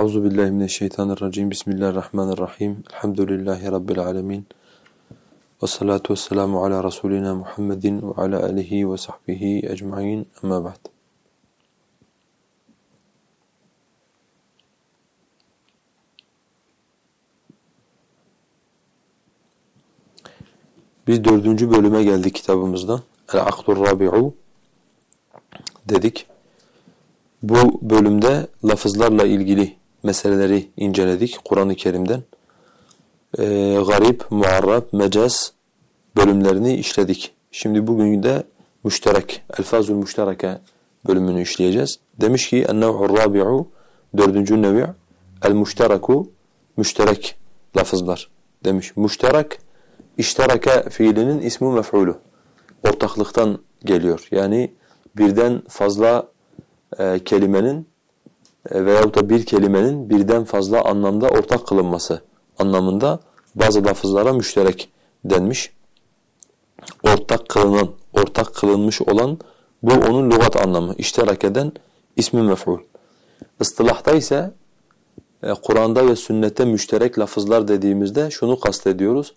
Euzu billahi mineşşeytanirracim. Bismillahirrahmanirrahim. Elhamdülillahi rabbil alamin. Ve salatu vesselamu ala rasulina Muhammedin ve ala alihi ve sahbihi ecmaîn. Amma ba'd. Biz dördüncü bölüme geldik kitabımızdan. El-Akdur Rabi'u dedik. Bu bölümde lafızlarla ilgili meseleleri inceledik Kur'an-ı Kerim'den. Ee, garip, muarrab, mecaz bölümlerini işledik. Şimdi bugün de müşterek, elfazul müştereke bölümünü işleyeceğiz. Demiş ki en-nev'ur rabi'u dördüncü nevi' el-müştereku müşterek lafızlar demiş. Müşterek iştereke fiilinin ismi mef'ulu. Ortaklıktan geliyor. Yani birden fazla e, kelimenin e, veyahut da bir kelimenin birden fazla anlamda ortak kılınması anlamında bazı lafızlara müşterek denmiş. Ortak kılınan, ortak kılınmış olan bu onun lügat anlamı. İştirak eden ismi mef'ul. Istılahta ise e, Kur'an'da ve sünnette müşterek lafızlar dediğimizde şunu kastediyoruz.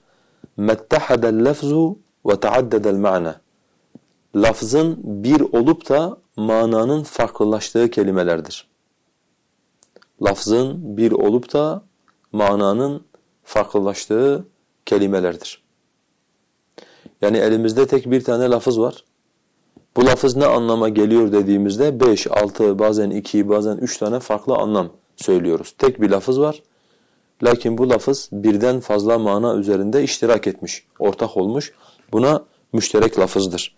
مَتَّحَدَ اللَّفْزُ وَتَعَدَّدَ الْمَعْنَى Lafzın bir olup da mananın farklılaştığı kelimelerdir. Lafzın bir olup da mananın farklılaştığı kelimelerdir. Yani elimizde tek bir tane lafız var. Bu lafız ne anlama geliyor dediğimizde beş, altı, bazen iki, bazen üç tane farklı anlam söylüyoruz. Tek bir lafız var. Lakin bu lafız birden fazla mana üzerinde iştirak etmiş, ortak olmuş. Buna müşterek lafızdır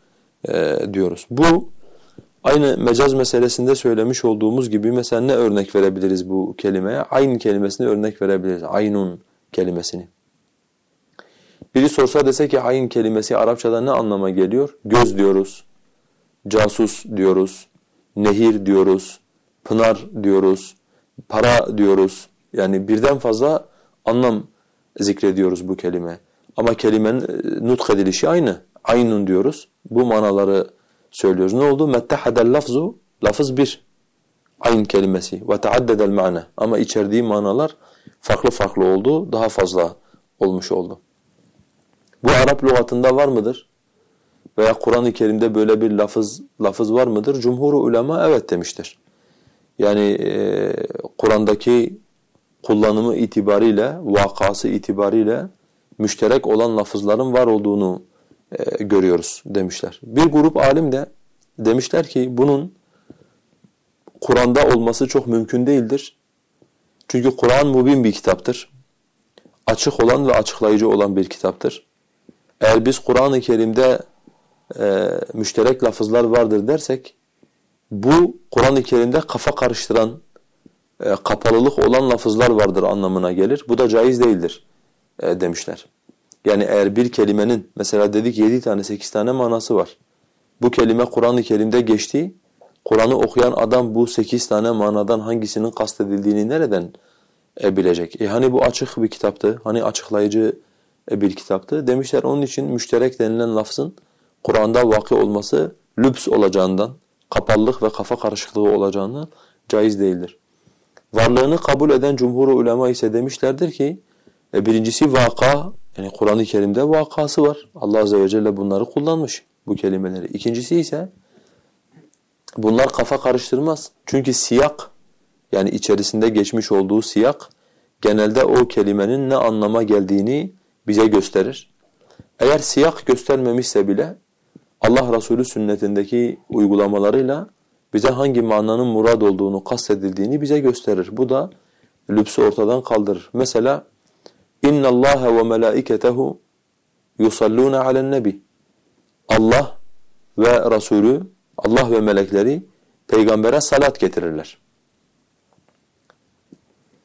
e, diyoruz. Bu Aynı mecaz meselesinde söylemiş olduğumuz gibi mesela ne örnek verebiliriz bu kelimeye? Ayn kelimesini örnek verebiliriz. Aynun kelimesini. Biri sorsa dese ki ayn kelimesi Arapçada ne anlama geliyor? Göz diyoruz, casus diyoruz, nehir diyoruz, pınar diyoruz, para diyoruz. Yani birden fazla anlam zikrediyoruz bu kelime. Ama kelimenin e, nutk edilişi aynı. Aynun diyoruz. Bu manaları söylüyoruz. Ne oldu? Mettehadel lafzu, lafız bir. Ayn kelimesi ve taaddedel mana. Ama içerdiği manalar farklı farklı oldu, daha fazla olmuş oldu. Bu Arap lügatında var mıdır? Veya Kur'an-ı Kerim'de böyle bir lafız lafız var mıdır? Cumhur ulema evet demiştir. Yani e, Kur'an'daki kullanımı itibariyle, vakası itibariyle müşterek olan lafızların var olduğunu e, görüyoruz demişler. Bir grup alim de demişler ki bunun Kur'an'da olması çok mümkün değildir. Çünkü Kur'an mubin bir kitaptır. Açık olan ve açıklayıcı olan bir kitaptır. Eğer biz Kur'an-ı Kerim'de e, müşterek lafızlar vardır dersek bu Kur'an-ı Kerim'de kafa karıştıran, e, kapalılık olan lafızlar vardır anlamına gelir. Bu da caiz değildir e, demişler. Yani eğer bir kelimenin mesela dedik yedi tane sekiz tane manası var. Bu kelime Kur'an-ı Kerim'de geçti. Kur'an'ı okuyan adam bu sekiz tane manadan hangisinin kastedildiğini nereden e, bilecek? E hani bu açık bir kitaptı, hani açıklayıcı e, bir kitaptı. Demişler onun için müşterek denilen lafzın Kur'an'da vakı olması lübs olacağından, kapalılık ve kafa karışıklığı olacağından caiz değildir. Varlığını kabul eden cumhur ulema ise demişlerdir ki e, birincisi vaka yani Kur'an-ı Kerim'de vakası var. Allah Azze ve Celle bunları kullanmış bu kelimeleri. İkincisi ise bunlar kafa karıştırmaz. Çünkü siyak yani içerisinde geçmiş olduğu siyak genelde o kelimenin ne anlama geldiğini bize gösterir. Eğer siyak göstermemişse bile Allah Resulü sünnetindeki uygulamalarıyla bize hangi mananın murad olduğunu kastedildiğini bize gösterir. Bu da lübsü ortadan kaldırır. Mesela İnna Allah ve melaiketehu yusalluna alen nebi. Allah ve Resulü, Allah ve melekleri peygambere salat getirirler.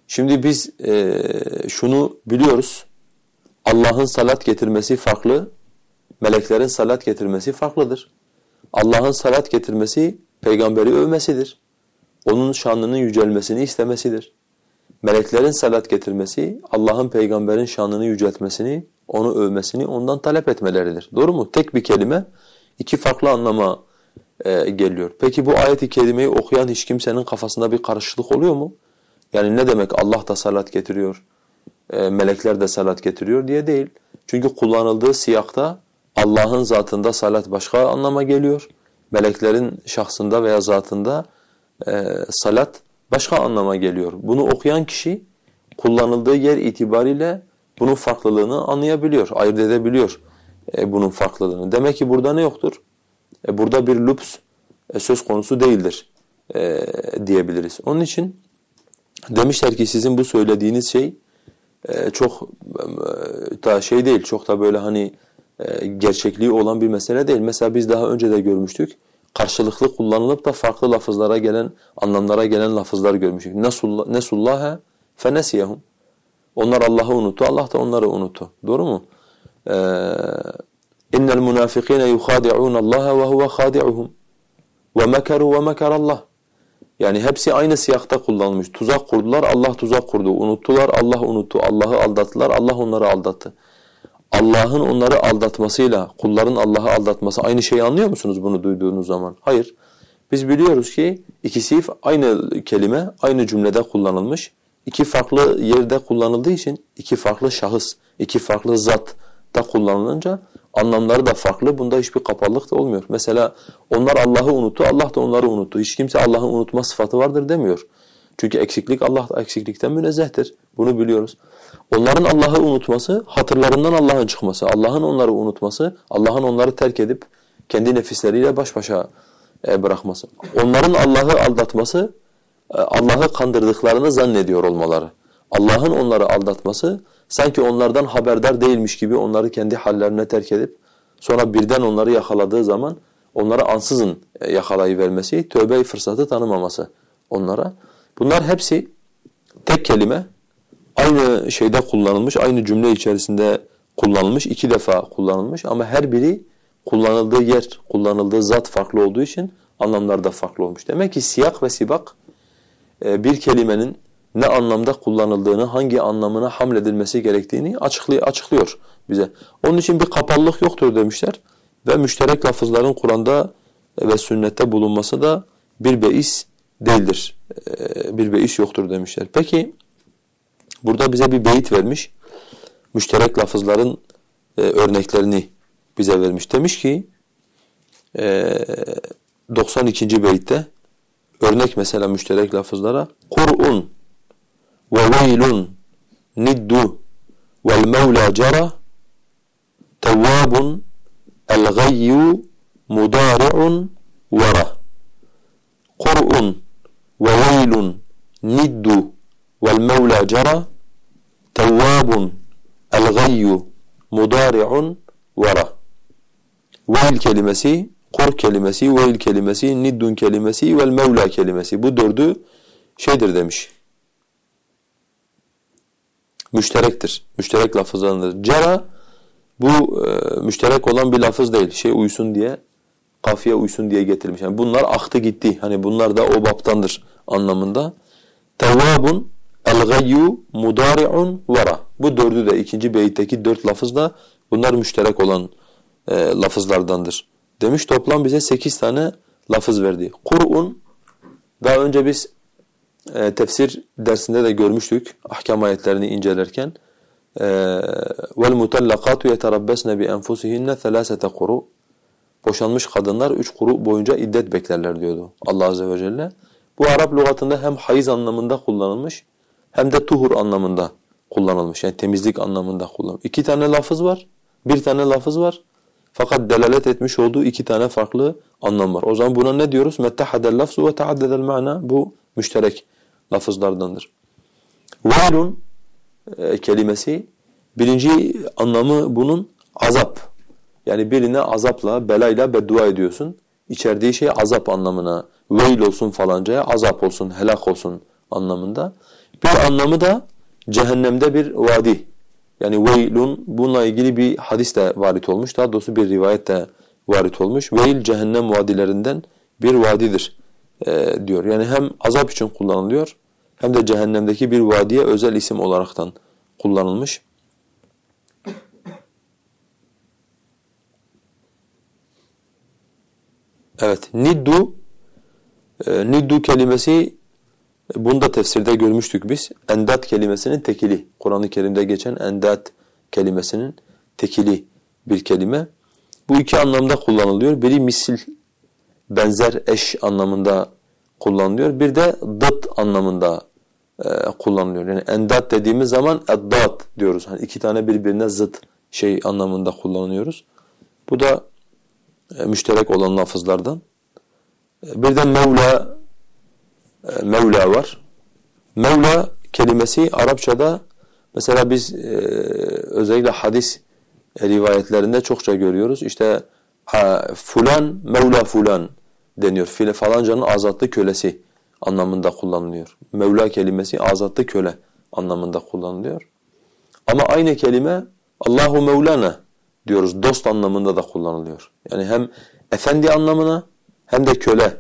Şimdi biz e, şunu biliyoruz. Allah'ın salat getirmesi farklı, meleklerin salat getirmesi farklıdır. Allah'ın salat getirmesi peygamberi övmesidir. Onun şanının yücelmesini istemesidir. Meleklerin salat getirmesi, Allah'ın peygamberin şanını yüceltmesini, onu övmesini ondan talep etmeleridir. Doğru mu? Tek bir kelime iki farklı anlama e, geliyor. Peki bu ayet-i kerimeyi okuyan hiç kimsenin kafasında bir karışıklık oluyor mu? Yani ne demek Allah da salat getiriyor, e, melekler de salat getiriyor diye değil. Çünkü kullanıldığı siyakta Allah'ın zatında salat başka anlama geliyor. Meleklerin şahsında veya zatında e, salat başka anlama geliyor. Bunu okuyan kişi kullanıldığı yer itibariyle bunun farklılığını anlayabiliyor, ayırt edebiliyor e, bunun farklılığını. Demek ki burada ne yoktur? E, burada bir lüps e, söz konusu değildir e, diyebiliriz. Onun için demişler ki sizin bu söylediğiniz şey e, çok e, da şey değil, çok da böyle hani e, gerçekliği olan bir mesele değil. Mesela biz daha önce de görmüştük. Karşılıklı kullanılıp da farklı lafızlara gelen, anlamlara gelen lafızlar görmüştük. Nesullaha fenesiyehum. Onlar Allah'ı unuttu, Allah da onları unuttu. Doğru mu? Yukhadi'un Allah ve huve khadi'uhum. Ve mekaru ve mekarallah. Yani hepsi aynı siyakta kullanılmış. Tuzak kurdular, Allah tuzak kurdu. Unuttular, Allah unuttu. Allah'ı aldattılar, Allah onları aldattı. Allah'ın onları aldatmasıyla kulların Allah'ı aldatması aynı şeyi anlıyor musunuz bunu duyduğunuz zaman? Hayır. Biz biliyoruz ki ikisi aynı kelime aynı cümlede kullanılmış. İki farklı yerde kullanıldığı için iki farklı şahıs, iki farklı zat da kullanılınca anlamları da farklı. Bunda hiçbir kapalılık da olmuyor. Mesela onlar Allah'ı unuttu, Allah da onları unuttu. Hiç kimse Allah'ın unutma sıfatı vardır demiyor. Çünkü eksiklik Allah eksiklikten münezzehtir. Bunu biliyoruz. Onların Allah'ı unutması, hatırlarından Allah'ın çıkması, Allah'ın onları unutması, Allah'ın onları terk edip kendi nefisleriyle baş başa e, bırakması. Onların Allah'ı aldatması, e, Allah'ı kandırdıklarını zannediyor olmaları. Allah'ın onları aldatması, sanki onlardan haberdar değilmiş gibi onları kendi hallerine terk edip, sonra birden onları yakaladığı zaman onları ansızın e, yakalayıvermesi, tövbe fırsatı tanımaması onlara. Bunlar hepsi tek kelime, aynı şeyde kullanılmış, aynı cümle içerisinde kullanılmış, iki defa kullanılmış ama her biri kullanıldığı yer, kullanıldığı zat farklı olduğu için anlamlar da farklı olmuş. Demek ki siyak ve sibak e, bir kelimenin ne anlamda kullanıldığını, hangi anlamına hamledilmesi gerektiğini açıklıyor bize. Onun için bir kapalılık yoktur demişler ve müşterek lafızların Kur'an'da ve sünnette bulunması da bir beis değildir. E, bir beis yoktur demişler. Peki Burada bize bir beyit vermiş. Müşterek lafızların e, örneklerini bize vermiş. Demiş ki e, 92. beytte örnek mesela müşterek lafızlara Kur'un ve veylun niddu vel mevla cara tevvabun el gayyu mudari'un vara Kur'un ve veylun niddu vel mevla cara tevvabun el-gayyu mudari'un vara. Veil kelimesi, kur kelimesi, veil kelimesi, niddun kelimesi vel mevla kelimesi. Bu dördü şeydir demiş. Müşterektir. Müşterek lafızlarındır. Cara bu e, müşterek olan bir lafız değil. Şey uysun diye, kafiye uysun diye getirilmiş. Yani bunlar aktı gitti. Hani bunlar da o baptandır anlamında. Tevvabun El-gayyu mudari'un vara. Bu dördü de ikinci beyitteki dört lafız da bunlar müşterek olan e, lafızlardandır. Demiş toplam bize sekiz tane lafız verdi. Kur'un daha önce biz e, tefsir dersinde de görmüştük ahkam ayetlerini incelerken. Yeterabbasna bi enfusihinne thalasete kuru. Boşanmış kadınlar üç kuru boyunca iddet beklerler diyordu Allah azze ve celle. Bu Arap lügatında hem hayız anlamında kullanılmış hem de tuhur anlamında kullanılmış. Yani temizlik anlamında kullanılmış. İki tane lafız var, bir tane lafız var. Fakat delalet etmiş olduğu iki tane farklı anlam var. O zaman buna ne diyoruz? Mettehadel lafzu ve taaddedel ma'na. Bu müşterek lafızlardandır. Vailun e, kelimesi birinci anlamı bunun azap. Yani birine azapla, belayla beddua ediyorsun. İçerdiği şey azap anlamına, veil olsun falancaya, azap olsun, helak olsun anlamında. Bir anlamı da cehennemde bir vadi. Yani veylun bununla ilgili bir hadis de varit olmuş. Daha doğrusu bir rivayet de varit olmuş. Veil cehennem vadilerinden bir vadidir e, diyor. Yani hem azap için kullanılıyor hem de cehennemdeki bir vadiye özel isim olaraktan kullanılmış. Evet, niddu e, niddu kelimesi Bunu da tefsirde görmüştük biz. Endat kelimesinin tekili. Kur'an-ı Kerim'de geçen endat kelimesinin tekili bir kelime. Bu iki anlamda kullanılıyor. Biri misil, benzer, eş anlamında kullanılıyor. Bir de dıt anlamında e, kullanılıyor. Yani endat dediğimiz zaman eddat diyoruz. Hani iki tane birbirine zıt şey anlamında kullanıyoruz. Bu da e, müşterek olan lafızlardan. E, bir de Mevla e, Mevla var. Mevla kelimesi Arapçada mesela biz e, özellikle hadis rivayetlerinde çokça görüyoruz. İşte fulan Mevla fulan deniyor. File falancanın azatlı kölesi anlamında kullanılıyor. Mevla kelimesi azatlı köle anlamında kullanılıyor. Ama aynı kelime Allahu Mevlana diyoruz. Dost anlamında da kullanılıyor. Yani hem efendi anlamına hem de köle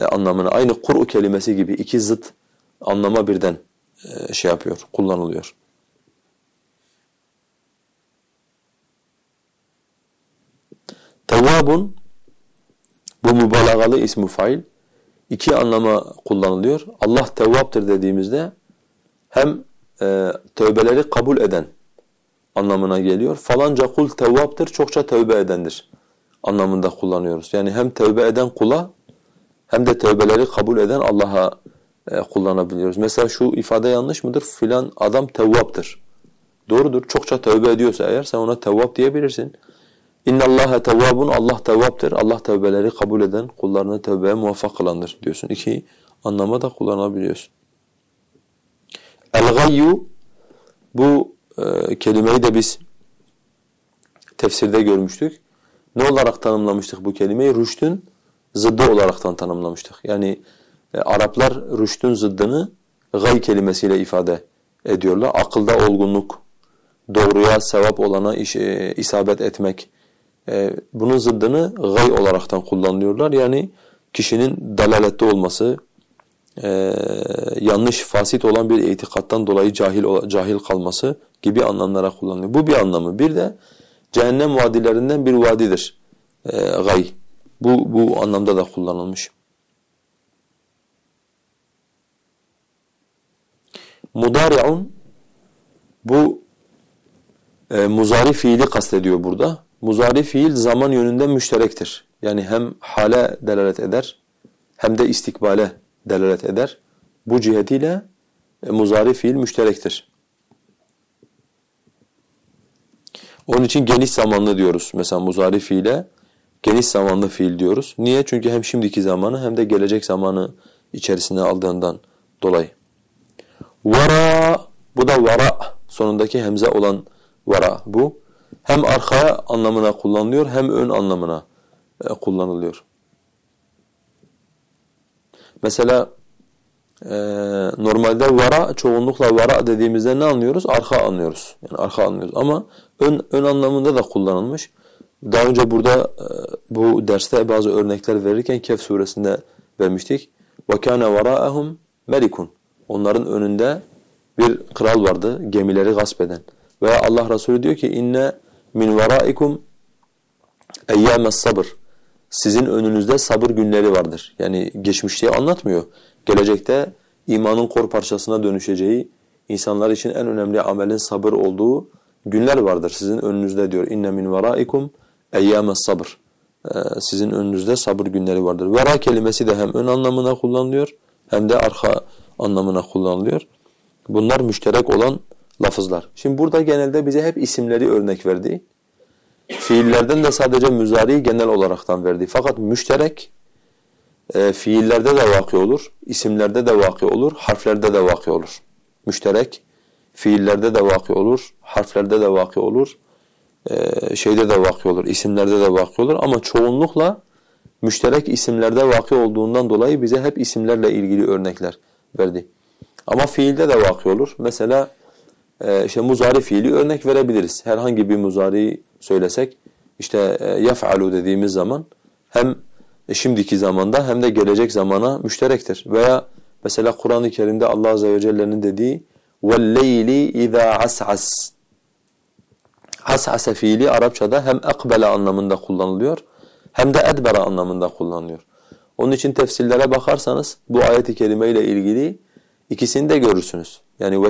e, anlamına aynı Kur'u kelimesi gibi iki zıt anlama birden e, şey yapıyor, kullanılıyor. Tevvabun bu mübalağalı ismi fail iki anlama kullanılıyor. Allah tevvaptır dediğimizde hem e, tövbeleri kabul eden anlamına geliyor. Falanca kul tevvaptır, çokça tövbe edendir anlamında kullanıyoruz. Yani hem tövbe eden kula hem de tövbeleri kabul eden Allah'a e, kullanabiliyoruz. Mesela şu ifade yanlış mıdır? Filan adam tevvaptır. Doğrudur. Çokça tövbe ediyorsa eğer sen ona tevvap diyebilirsin. İnna Allaha tevvabun Allah tevvaptır. Allah tövbeleri kabul eden, kullarını tövbeye muvaffak kılandır diyorsun. İki anlama da kullanabiliyorsun. El-gayyu bu e, kelimeyi de biz tefsirde görmüştük. Ne olarak tanımlamıştık bu kelimeyi? Rüştün zıddı olaraktan tanımlamıştık. Yani e, Araplar rüştün zıddını gay kelimesiyle ifade ediyorlar. Akılda olgunluk, doğruya, sevap olana iş, e, isabet etmek. E, bunun zıddını gay olaraktan kullanıyorlar. Yani kişinin dalalette olması, e, yanlış, fasit olan bir itikattan dolayı cahil cahil kalması gibi anlamlara kullanılıyor. Bu bir anlamı. Bir de cehennem vadilerinden bir vadidir e, gay. Bu, bu anlamda da kullanılmış. Mudari'un bu e, muzari fiili kastediyor burada. Muzari fiil zaman yönünden müşterektir. Yani hem hale delalet eder hem de istikbale delalet eder. Bu cihetiyle e, muzari fiil müşterektir. Onun için geniş zamanlı diyoruz. Mesela muzari fiile geniş zamanlı fiil diyoruz. Niye? Çünkü hem şimdiki zamanı hem de gelecek zamanı içerisine aldığından dolayı. Vara, bu da vara sonundaki hemze olan vara bu. Hem arkaya anlamına kullanılıyor hem ön anlamına e, kullanılıyor. Mesela e, normalde vara çoğunlukla vara dediğimizde ne anlıyoruz? Arka anlıyoruz. Yani arka anlıyoruz ama ön, ön anlamında da kullanılmış. Daha önce burada e, bu derste bazı örnekler verirken Kehf suresinde vermiştik. وَكَانَ وَرَاءَهُمْ melikun. Onların önünde bir kral vardı gemileri gasp eden. Veya Allah Resulü diyor ki inne min veraikum eyyames sabır. Sizin önünüzde sabır günleri vardır. Yani geçmişte anlatmıyor. Gelecekte imanın kor parçasına dönüşeceği, insanlar için en önemli amelin sabır olduğu günler vardır sizin önünüzde diyor. İnne min veraikum eyyames sabır. Ee, sizin önünüzde sabır günleri vardır. Vera kelimesi de hem ön anlamına kullanılıyor hem de arka anlamına kullanılıyor. Bunlar müşterek olan lafızlar. Şimdi burada genelde bize hep isimleri örnek verdi. Fiillerden de sadece müzari genel olaraktan verdi. Fakat müşterek e, fiillerde de vakı olur, isimlerde de vakı olur, harflerde de vakı olur. Müşterek fiillerde de vakı olur, harflerde de vakı olur, şeyde de vakı olur, isimlerde de vakı olur ama çoğunlukla müşterek isimlerde vakı olduğundan dolayı bize hep isimlerle ilgili örnekler verdi. Ama fiilde de vakı olur. Mesela e, işte muzari fiili örnek verebiliriz. Herhangi bir muzari söylesek işte e, yef'alu dediğimiz zaman hem şimdiki zamanda hem de gelecek zamana müşterektir. Veya mesela Kur'an-ı Kerim'de Allah azze ve celle'nin dediği وَاللَّيْلِ اِذَا عَسْعَسْ Has'ase fiili Arapçada hem ekbele anlamında kullanılıyor hem de edbere anlamında kullanılıyor. Onun için tefsirlere bakarsanız bu ayet-i kerime ile ilgili İkisini de görürsünüz. Yani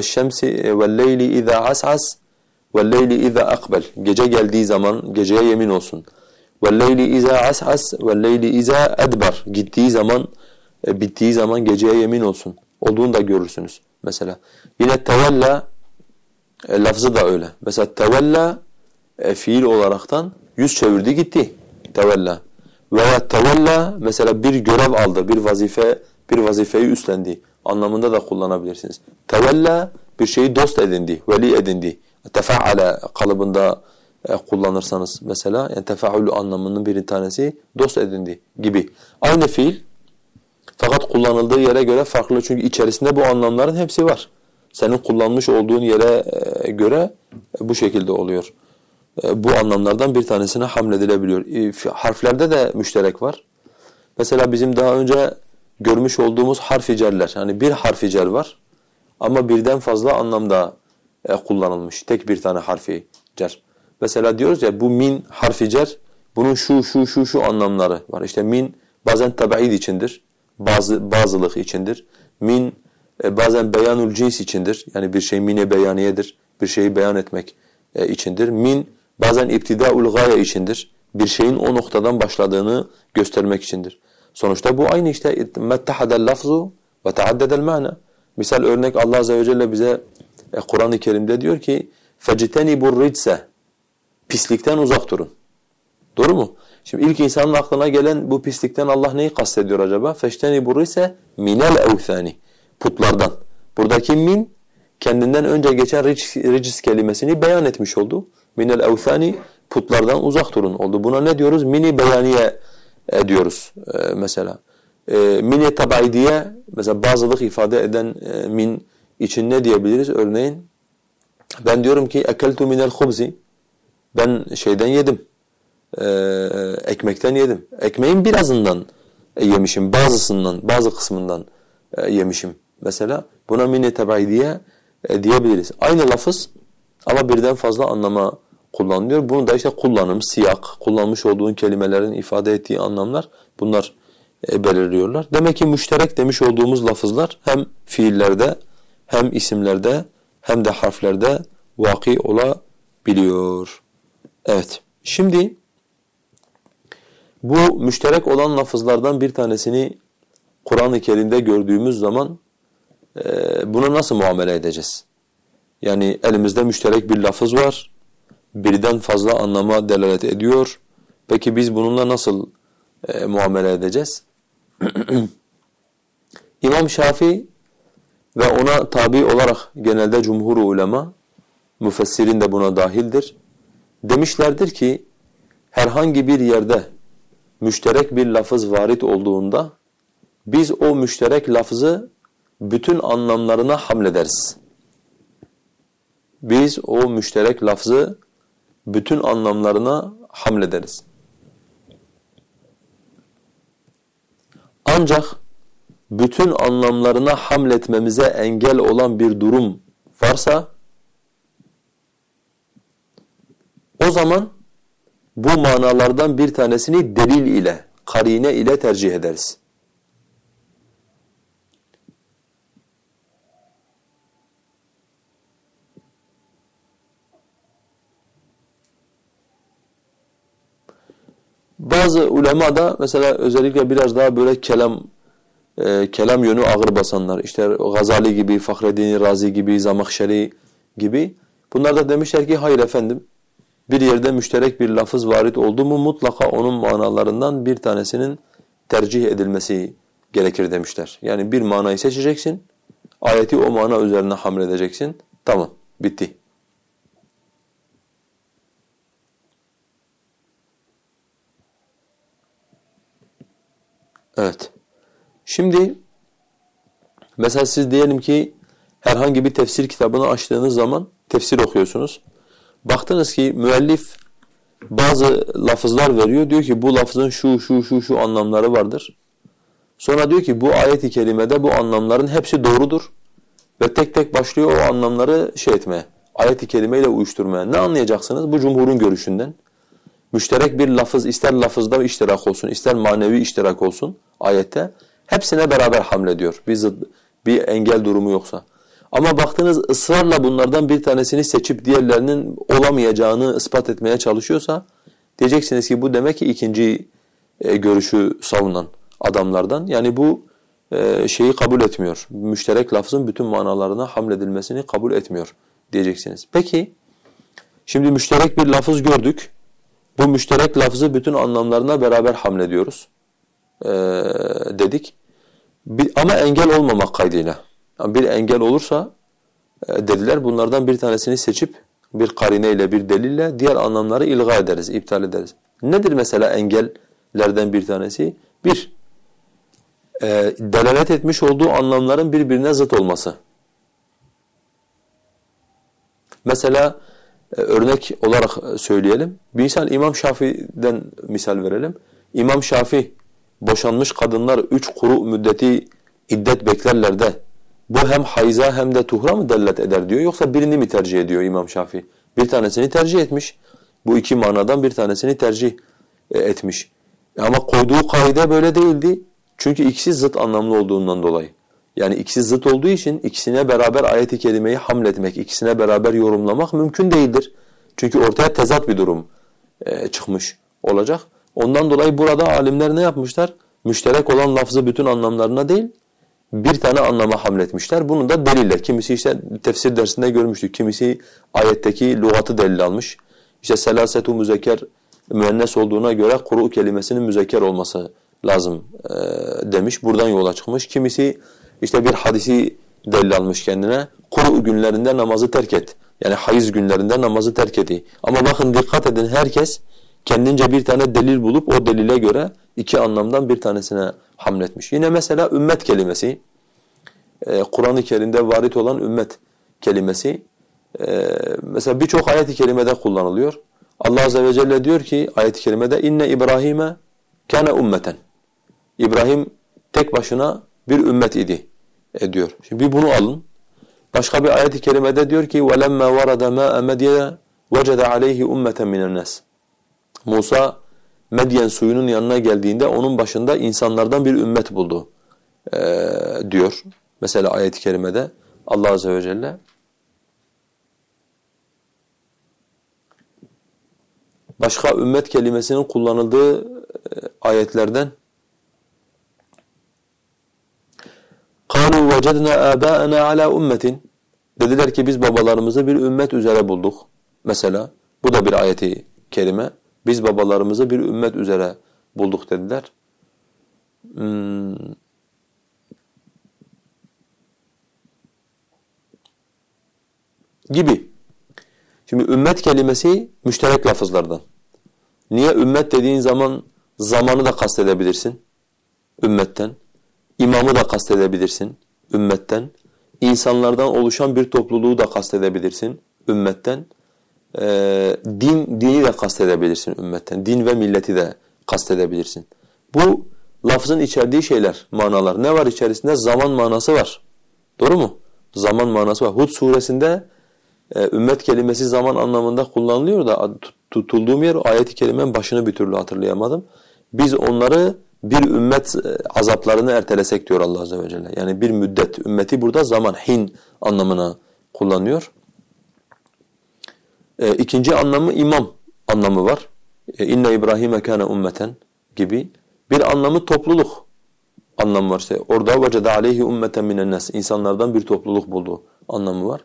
leyli iza as'as ve leyli iza akbel. Gece geldiği zaman geceye yemin olsun. İza as'as ve leyli iza edbar. Gittiği zaman e, bittiği zaman geceye yemin olsun. Olduğunu da görürsünüz mesela. Yine tevella e, lafzı da öyle. Mesela tevella e, fiil olaraktan yüz çevirdi gitti. Tevella. Veya tevella mesela bir görev aldı, bir vazife bir vazifeyi üstlendi anlamında da kullanabilirsiniz. Tevella bir şeyi dost edindi, veli edindi. Tefaale kalıbında e, kullanırsanız mesela yani tefaül anlamının bir tanesi dost edindi gibi. Aynı fiil fakat kullanıldığı yere göre farklı çünkü içerisinde bu anlamların hepsi var. Senin kullanmış olduğun yere e, göre bu şekilde oluyor. E, bu anlamlardan bir tanesine hamledilebiliyor. Harflerde de müşterek var. Mesela bizim daha önce görmüş olduğumuz harfi cerler. Yani bir harfi cer var ama birden fazla anlamda e, kullanılmış. Tek bir tane harfi cer. Mesela diyoruz ya bu min harfi cer bunun şu şu şu şu anlamları var. İşte min bazen tabiid içindir. Bazı bazılık içindir. Min e, bazen beyanul cins içindir. Yani bir şey mine beyaniyedir. Bir şeyi beyan etmek e, içindir. Min bazen iptidaul gaye içindir. Bir şeyin o noktadan başladığını göstermek içindir. Sonuçta bu aynı işte mettahadel lafzu ve taaddedel mana. Misal örnek Allah azze ve celle bize e, Kur'an-ı Kerim'de diyor ki fectenibur ritse pislikten uzak durun. Doğru mu? Şimdi ilk insanın aklına gelen bu pislikten Allah neyi kastediyor acaba? Feştenibur ise minel evthani putlardan. Buradaki min kendinden önce geçen ricis kelimesini beyan etmiş oldu. Minel evthani putlardan uzak durun oldu. Buna ne diyoruz? Mini beyaniye ediyoruz e, mesela. E, mini tabaidiye mesela bazılık ifade eden e, min için ne diyebiliriz? Örneğin ben diyorum ki ekeltu minel hubzi ben şeyden yedim. E, ekmekten yedim. Ekmeğin birazından yemişim. Bazısından, bazı kısmından e, yemişim. Mesela buna mini tabaidiye e, diyebiliriz. Aynı lafız ama birden fazla anlama kullanılıyor. Bunu da işte kullanım, siyak, kullanmış olduğun kelimelerin ifade ettiği anlamlar bunlar e, belirliyorlar. Demek ki müşterek demiş olduğumuz lafızlar hem fiillerde hem isimlerde hem de harflerde vaki olabiliyor. Evet. Şimdi bu müşterek olan lafızlardan bir tanesini Kur'an-ı Kerim'de gördüğümüz zaman e, buna nasıl muamele edeceğiz? Yani elimizde müşterek bir lafız var birden fazla anlama delalet ediyor. Peki biz bununla nasıl e, muamele edeceğiz? İmam Şafii ve ona tabi olarak genelde cumhur ulema, müfessirin de buna dahildir. Demişlerdir ki herhangi bir yerde müşterek bir lafız varit olduğunda biz o müşterek lafzı bütün anlamlarına hamlederiz. Biz o müşterek lafzı bütün anlamlarına hamlederiz. Ancak bütün anlamlarına hamletmemize engel olan bir durum varsa o zaman bu manalardan bir tanesini delil ile, karine ile tercih ederiz. Bazı ulema da mesela özellikle biraz daha böyle kelam e, kelam yönü ağır basanlar işte Gazali gibi, Fahreddin Razi gibi, Zamakşeri gibi bunlar da demişler ki hayır efendim bir yerde müşterek bir lafız varit oldu mu mutlaka onun manalarından bir tanesinin tercih edilmesi gerekir demişler. Yani bir manayı seçeceksin, ayeti o mana üzerine hamledeceksin. Tamam, bitti. Evet. Şimdi mesela siz diyelim ki herhangi bir tefsir kitabını açtığınız zaman tefsir okuyorsunuz. Baktınız ki müellif bazı lafızlar veriyor. Diyor ki bu lafızın şu şu şu şu anlamları vardır. Sonra diyor ki bu ayet-i kerimede bu anlamların hepsi doğrudur. Ve tek tek başlıyor o anlamları şey etmeye, ayet-i kerimeyle uyuşturmaya. Ne anlayacaksınız? Bu cumhurun görüşünden. Müşterek bir lafız ister lafızda iştirak olsun, ister manevi iştirak olsun ayette hepsine beraber hamlediyor. Bir, zıd, Bir engel durumu yoksa. Ama baktınız ısrarla bunlardan bir tanesini seçip diğerlerinin olamayacağını ispat etmeye çalışıyorsa diyeceksiniz ki bu demek ki ikinci e, görüşü savunan adamlardan. Yani bu e, şeyi kabul etmiyor. Müşterek lafzın bütün manalarına hamledilmesini kabul etmiyor diyeceksiniz. Peki şimdi müşterek bir lafız gördük. Bu müşterek lafzı bütün anlamlarına beraber hamlediyoruz e, dedik. Bir, ama engel olmamak kaydıyla. Yani bir engel olursa e, dediler bunlardan bir tanesini seçip bir karineyle bir delille diğer anlamları ilga ederiz, iptal ederiz. Nedir mesela engellerden bir tanesi? Bir, e, delalet etmiş olduğu anlamların birbirine zıt olması. Mesela örnek olarak söyleyelim. Bir insan İmam Şafii'den misal verelim. İmam Şafii boşanmış kadınlar üç kuru müddeti iddet beklerler de bu hem hayza hem de tuhra mı delalet eder diyor yoksa birini mi tercih ediyor İmam Şafii? Bir tanesini tercih etmiş. Bu iki manadan bir tanesini tercih e, etmiş. Ama koyduğu kaide böyle değildi. Çünkü ikisi zıt anlamlı olduğundan dolayı. Yani ikisi zıt olduğu için ikisine beraber ayet-i kerimeyi hamletmek, ikisine beraber yorumlamak mümkün değildir. Çünkü ortaya tezat bir durum e, çıkmış olacak. Ondan dolayı burada alimler ne yapmışlar? Müşterek olan lafzı bütün anlamlarına değil, bir tane anlama hamletmişler. Bunu da delille. Kimisi işte tefsir dersinde görmüştük. Kimisi ayetteki lügatı delil almış. İşte selasetu müzekker müennes olduğuna göre kuru kelimesinin müzekker olması lazım e, demiş. Buradan yola çıkmış. Kimisi işte bir hadisi delil almış kendine. Kuru günlerinde namazı terk et. Yani hayız günlerinde namazı terk edi. Ama bakın dikkat edin herkes kendince bir tane delil bulup o delile göre iki anlamdan bir tanesine hamletmiş. Yine mesela ümmet kelimesi, e, Kur'an-ı Kerim'de varit olan ümmet kelimesi, e, mesela birçok ayet-i kerimede kullanılıyor. Allah Azze ve Celle diyor ki ayet-i kerimede inne İbrahim'e kâne ummeten. İbrahim tek başına bir ümmet idi e, diyor. Şimdi bir bunu alın. Başka bir ayet-i kerimede diyor ki وَلَمَّا وَرَدَ مَاءَ مَدْيَنَ وَجَدَ عَلَيْهِ اُمَّةً مِنَ النَّاسِ Musa Medyen suyunun yanına geldiğinde onun başında insanlardan bir ümmet buldu ee, diyor. Mesela ayet-i kerimede Allah Azze ve Celle. Başka ümmet kelimesinin kullanıldığı e, ayetlerden قَالُوا وَجَدْنَا آبَاءَنَا عَلَى اُمَّةٍ Dediler ki biz babalarımızı bir ümmet üzere bulduk. Mesela bu da bir ayeti kerime. Biz babalarımızı bir ümmet üzere bulduk dediler. Hmm. Gibi. Şimdi ümmet kelimesi müşterek lafızlardan. Niye ümmet dediğin zaman zamanı da kastedebilirsin ümmetten. İmamı da kastedebilirsin ümmetten. İnsanlardan oluşan bir topluluğu da kastedebilirsin ümmetten e, din dini de kastedebilirsin ümmetten. Din ve milleti de kastedebilirsin. Bu lafzın içerdiği şeyler, manalar. Ne var içerisinde? Zaman manası var. Doğru mu? Zaman manası var. Hud suresinde e, ümmet kelimesi zaman anlamında kullanılıyor da tutulduğum yer ayet-i kerimenin başını bir türlü hatırlayamadım. Biz onları bir ümmet e, azaplarını ertelesek diyor Allah azze ve celle. Yani bir müddet. Ümmeti burada zaman, hin anlamına kullanıyor. E, ikinci anlamı imam anlamı var. E, İnne İbrahim'e kâne ummeten gibi. Bir anlamı topluluk anlamı var. İşte orada vecede aleyhi ummeten minen nas. İnsanlardan bir topluluk bulduğu anlamı var.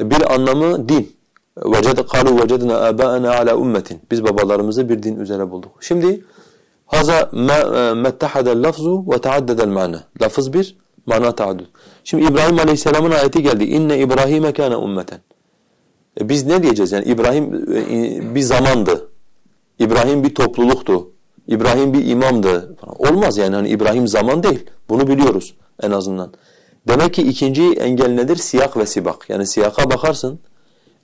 E, bir anlamı din. Veced kalu vecedna aba'ana ala ummetin. Biz babalarımızı bir din üzere bulduk. Şimdi haza mettahadel lafzu ve taaddedel mana. Lafız bir, mana taaddud. Şimdi İbrahim Aleyhisselam'ın ayeti geldi. İnne İbrahim'e kâne ummeten. E biz ne diyeceğiz? Yani İbrahim e, bir zamandı. İbrahim bir topluluktu. İbrahim bir imamdı. Olmaz yani hani İbrahim zaman değil. Bunu biliyoruz en azından. Demek ki ikinci engel nedir? Siyak ve sibak. Yani siyaka bakarsın.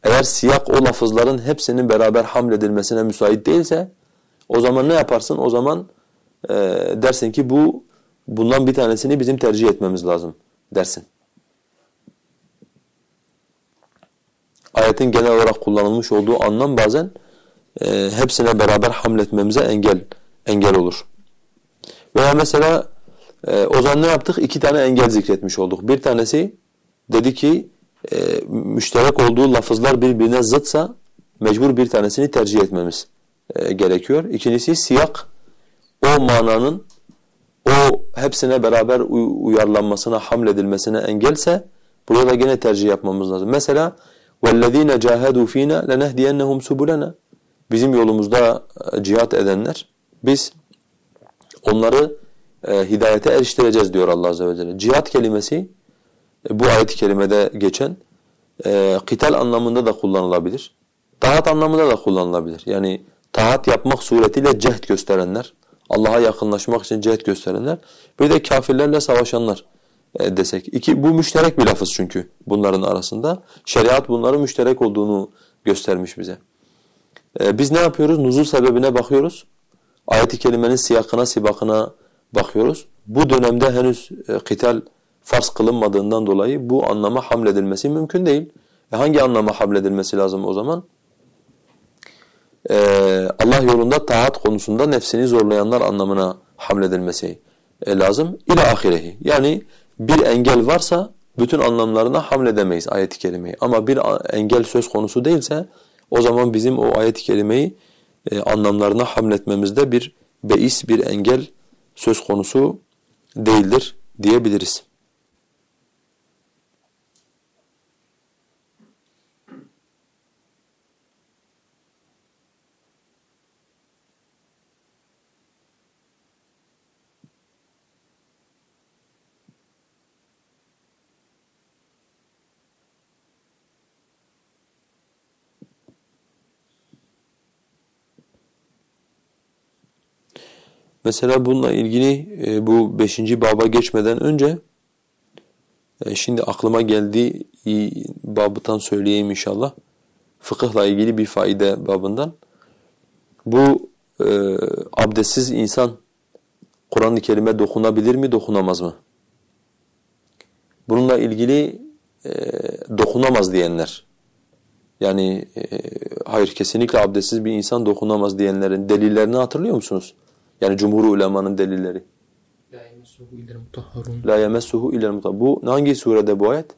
Eğer siyak o lafızların hepsinin beraber hamledilmesine müsait değilse o zaman ne yaparsın? O zaman e, dersin ki bu bundan bir tanesini bizim tercih etmemiz lazım dersin. ayetin genel olarak kullanılmış olduğu anlam bazen e, hepsine beraber hamletmemize engel engel olur. Veya mesela E, o zaman ne yaptık? İki tane engel zikretmiş olduk. Bir tanesi dedi ki e, müşterek olduğu lafızlar birbirine zıtsa mecbur bir tanesini tercih etmemiz e, gerekiyor. İkincisi siyak o mananın o hepsine beraber uyarlanmasına, hamledilmesine engelse burada da gene tercih yapmamız lazım. Mesela وَالَّذ۪ينَ جَاهَدُوا ف۪ينَا لَنَهْدِيَنَّهُمْ سُبُلَنَا Bizim yolumuzda e, cihat edenler, biz onları e, hidayete eriştireceğiz diyor Allah Azze ve Celle. Cihat kelimesi e, bu ayet-i kerimede geçen e, kital anlamında da kullanılabilir. Taat anlamında da kullanılabilir. Yani taat yapmak suretiyle cehd gösterenler, Allah'a yakınlaşmak için cehd gösterenler, bir de kafirlerle savaşanlar e, desek. İki, bu müşterek bir lafız çünkü bunların arasında. Şeriat bunların müşterek olduğunu göstermiş bize. E, biz ne yapıyoruz? Nuzul sebebine bakıyoruz. Ayet-i kerimenin siyakına, sibakına bakıyoruz. Bu dönemde henüz e, kital farz kılınmadığından dolayı bu anlama hamledilmesi mümkün değil. E hangi anlama hamledilmesi lazım o zaman? Ee, Allah yolunda taat konusunda nefsini zorlayanlar anlamına hamledilmesi e, lazım. İla ahirehi. Yani bir engel varsa bütün anlamlarına hamledemeyiz ayet-i kerimeyi. Ama bir engel söz konusu değilse o zaman bizim o ayet-i kerimeyi e, anlamlarına hamletmemizde bir beis, bir engel söz konusu değildir diyebiliriz. Mesela bununla ilgili e, bu beşinci baba geçmeden önce e, şimdi aklıma geldi babıtan söyleyeyim inşallah. Fıkıhla ilgili bir faide babından. Bu e, abdestsiz insan Kur'an-ı Kerim'e dokunabilir mi, dokunamaz mı? Bununla ilgili e, dokunamaz diyenler. Yani e, hayır kesinlikle abdestsiz bir insan dokunamaz diyenlerin delillerini hatırlıyor musunuz? Yani cumhur ulemanın delilleri. La yemessuhu illel mutahharun. Bu hangi surede bu ayet?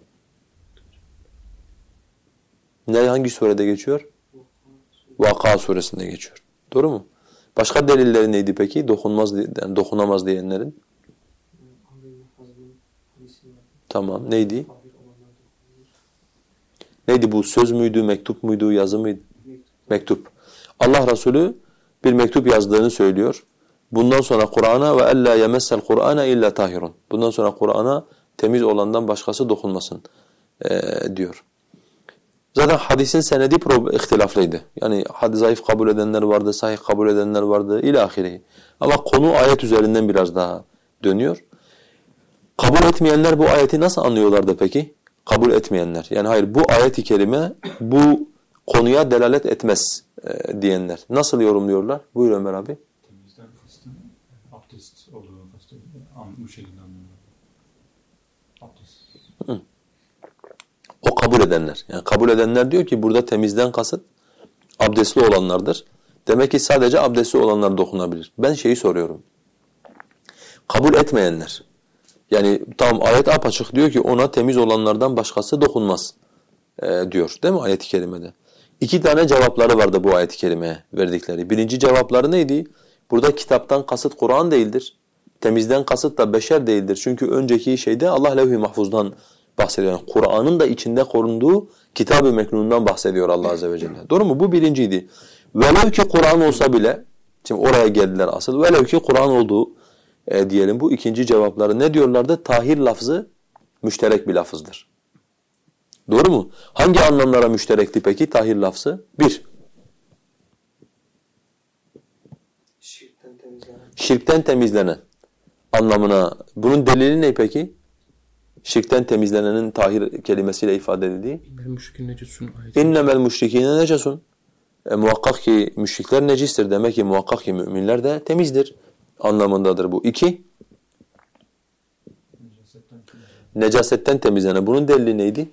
Ne hangi surede geçiyor? Vaka suresinde geçiyor. Doğru mu? Başka delilleri neydi peki? Dokunmaz yani dokunamaz diyenlerin. Tamam. Neydi? Neydi bu? Söz müydü, mektup muydu, yazı mıydı? Mektup. Allah Resulü bir mektup yazdığını söylüyor. Bundan sonra Kur'an'a ve ella yemessel Kur'ana illa tahirun. Bundan sonra Kur'an'a temiz olandan başkası dokunmasın e, diyor. Zaten hadisin senedi ihtilaflıydı. Yani hadis zayıf kabul edenler vardı, sahih kabul edenler vardı ilahireyi. Ama konu ayet üzerinden biraz daha dönüyor. Kabul etmeyenler bu ayeti nasıl anlıyorlardı peki? Kabul etmeyenler. Yani hayır bu ayet-i kerime bu konuya delalet etmez e, diyenler. Nasıl yorumluyorlar? Buyur Ömer abi. Bu anlıyorum. Abdest. O kabul edenler. Yani kabul edenler diyor ki burada temizden kasıt abdestli olanlardır. Demek ki sadece abdestli olanlar dokunabilir. Ben şeyi soruyorum. Kabul etmeyenler. Yani tam ayet apaçık diyor ki ona temiz olanlardan başkası dokunmaz e, diyor. Değil mi ayet-i kerimede? İki tane cevapları vardı bu ayet-i kerimeye verdikleri. Birinci cevapları neydi? Burada kitaptan kasıt Kur'an değildir. Temizden kasıt da beşer değildir. Çünkü önceki şeyde Allah levh-i mahfuzdan bahsediyor. Yani Kur'an'ın da içinde korunduğu kitab-ı meknundan bahsediyor Allah azze ve celle. Doğru mu? Bu birinciydi. Velev ki Kur'an olsa bile, şimdi oraya geldiler asıl, velev ki Kur'an olduğu e, diyelim bu ikinci cevapları ne diyorlardı? Tahir lafzı müşterek bir lafızdır. Doğru mu? Hangi anlamlara müşterekti peki tahir lafzı? Bir, şirkten temizlenen. Şirkten temizlenen anlamına. Bunun delili ne peki? Şirkten temizlenenin tahir kelimesiyle ifade edildiği. İnnemel müşrikîne necesun. E, muhakkak ki müşrikler necistir. Demek ki muhakkak ki müminler de temizdir anlamındadır bu. İki, necasetten temizlenen. Bunun delili neydi?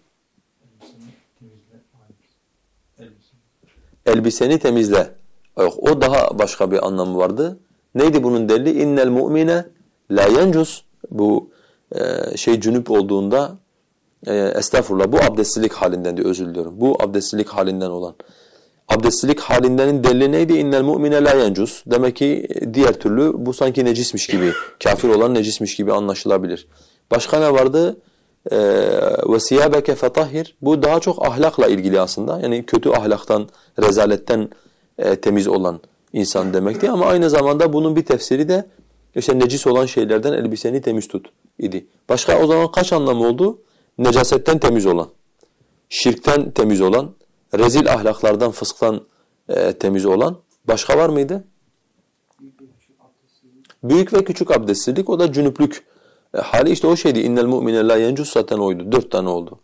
Elbiseni temizle. Yok, o daha başka bir anlamı vardı. Neydi bunun delili? İnnel mu'mine La yencus Bu e, şey cünüp olduğunda e, estağfurullah bu abdestlilik halinden diyor özür diliyorum. Bu abdestlilik halinden olan. Abdestlilik halindenin delili neydi? İnnel mu'mine la yencus. Demek ki diğer türlü bu sanki necismiş gibi, kafir olan necismiş gibi anlaşılabilir. Başka ne vardı? Ve siyabeke fetahhir. Bu daha çok ahlakla ilgili aslında. Yani kötü ahlaktan, rezaletten e, temiz olan insan demekti. Ama aynı zamanda bunun bir tefsiri de işte necis olan şeylerden elbiseni temiz tut idi. Başka o zaman kaç anlamı oldu? Necasetten temiz olan, şirkten temiz olan, rezil ahlaklardan, fısktan e, temiz olan. Başka var mıydı? Büyük ve küçük abdestsizlik o da cünüplük e, hali işte o şeydi. İnnel mu'mine la yencus zaten oydu. Dört tane oldu.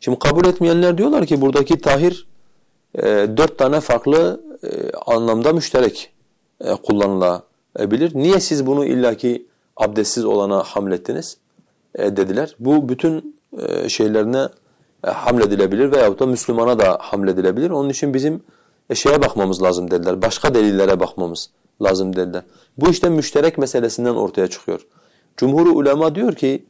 Şimdi kabul etmeyenler diyorlar ki buradaki tahir e, dört tane farklı e, anlamda müşterek e, kullanılabilir. Niye siz bunu illaki abdestsiz olana hamlettiniz? E, dediler. Bu bütün e, şeylerine e, hamledilebilir veyahut da Müslümana da hamledilebilir. Onun için bizim e, şeye bakmamız lazım dediler. Başka delillere bakmamız lazım dediler. Bu işte müşterek meselesinden ortaya çıkıyor. Cumhur ulema diyor ki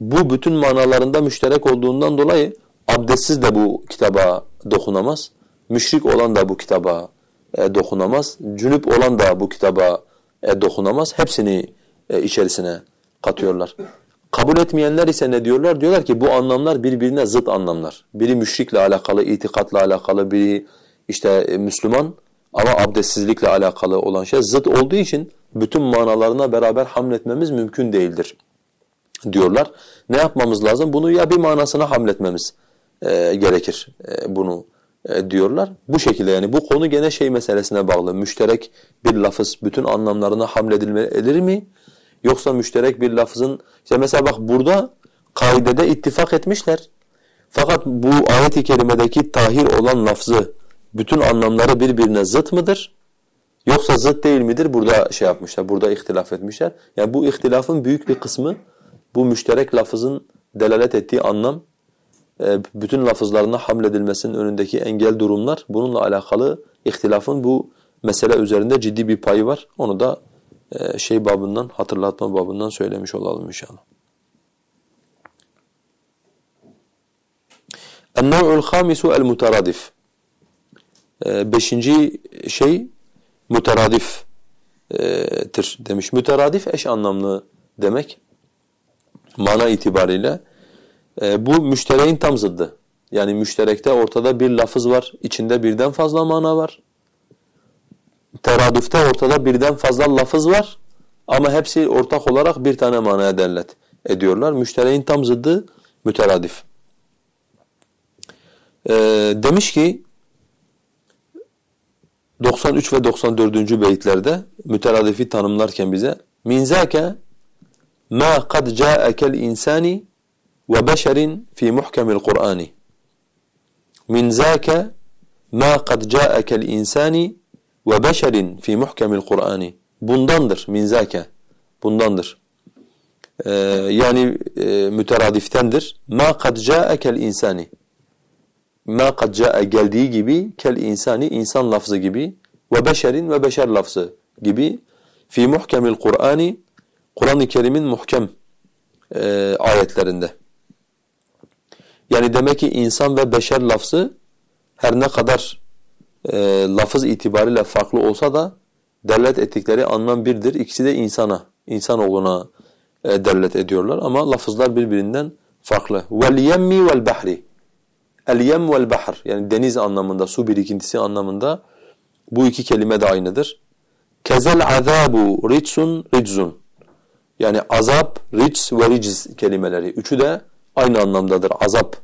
bu bütün manalarında müşterek olduğundan dolayı abdestsiz de bu kitaba dokunamaz. Müşrik olan da bu kitaba e, dokunamaz. Cünüp olan da bu kitaba e, dokunamaz. Hepsini e, içerisine katıyorlar. Kabul etmeyenler ise ne diyorlar? Diyorlar ki bu anlamlar birbirine zıt anlamlar. Biri müşrikle alakalı, itikatla alakalı, biri işte e, Müslüman ama abdestsizlikle alakalı olan şey zıt olduğu için bütün manalarına beraber hamletmemiz mümkün değildir diyorlar. Ne yapmamız lazım? Bunu ya bir manasına hamletmemiz e, gerekir e, bunu e, diyorlar. Bu şekilde yani bu konu gene şey meselesine bağlı. Müşterek bir lafız bütün anlamlarına hamledilmeli mi? Yoksa müşterek bir lafızın işte mesela bak burada kaidede ittifak etmişler. Fakat bu ayet-i kerimedeki tahir olan lafzı bütün anlamları birbirine zıt mıdır? Yoksa zıt değil midir? Burada şey yapmışlar, burada ihtilaf etmişler. Yani bu ihtilafın büyük bir kısmı bu müşterek lafızın delalet ettiği anlam, bütün lafızlarına hamledilmesinin önündeki engel durumlar bununla alakalı ihtilafın bu mesele üzerinde ciddi bir payı var. Onu da e, şey babından, hatırlatma babından söylemiş olalım inşallah. El-nev'ul hamisu el-mutaradif. E, beşinci şey müteradiftir demiş. Müteradif eş anlamlı demek mana itibariyle. E, bu müştereğin tam zıddı. Yani müşterekte ortada bir lafız var, içinde birden fazla mana var. Teradüfte ortada birden fazla lafız var ama hepsi ortak olarak bir tane manaya delalet ediyorlar. Müştereğin tam zıddı müteradif. Ee, demiş ki 93 ve 94. beyitlerde müteradifi tanımlarken bize min zâke ma kad câekel insani fi muhkemil Kur'ani. Min zâke ma kad câekel insani ve beşerin fi muhkemil Kur'ani. Bundandır min zâke. Bundandır. Ee, yani e, müteradiftendir. Ma kad câekel insani ma kad ca'e geldiği gibi kel insani insan lafzı gibi ve beşerin ve beşer lafzı gibi fi muhkemil Kur'ani Kur'an-ı Kerim'in muhkem e, ayetlerinde. Yani demek ki insan ve beşer lafzı her ne kadar e, lafız itibariyle farklı olsa da delalet ettikleri anlam birdir. İkisi de insana, insanoğluna e, delalet ediyorlar ama lafızlar birbirinden farklı. Vel bahri El-yem vel bahr yani deniz anlamında, su birikintisi anlamında bu iki kelime de aynıdır. Kezel azabu ritsun riczun. Yani azap, rics ve riciz kelimeleri. Üçü de aynı anlamdadır. Azap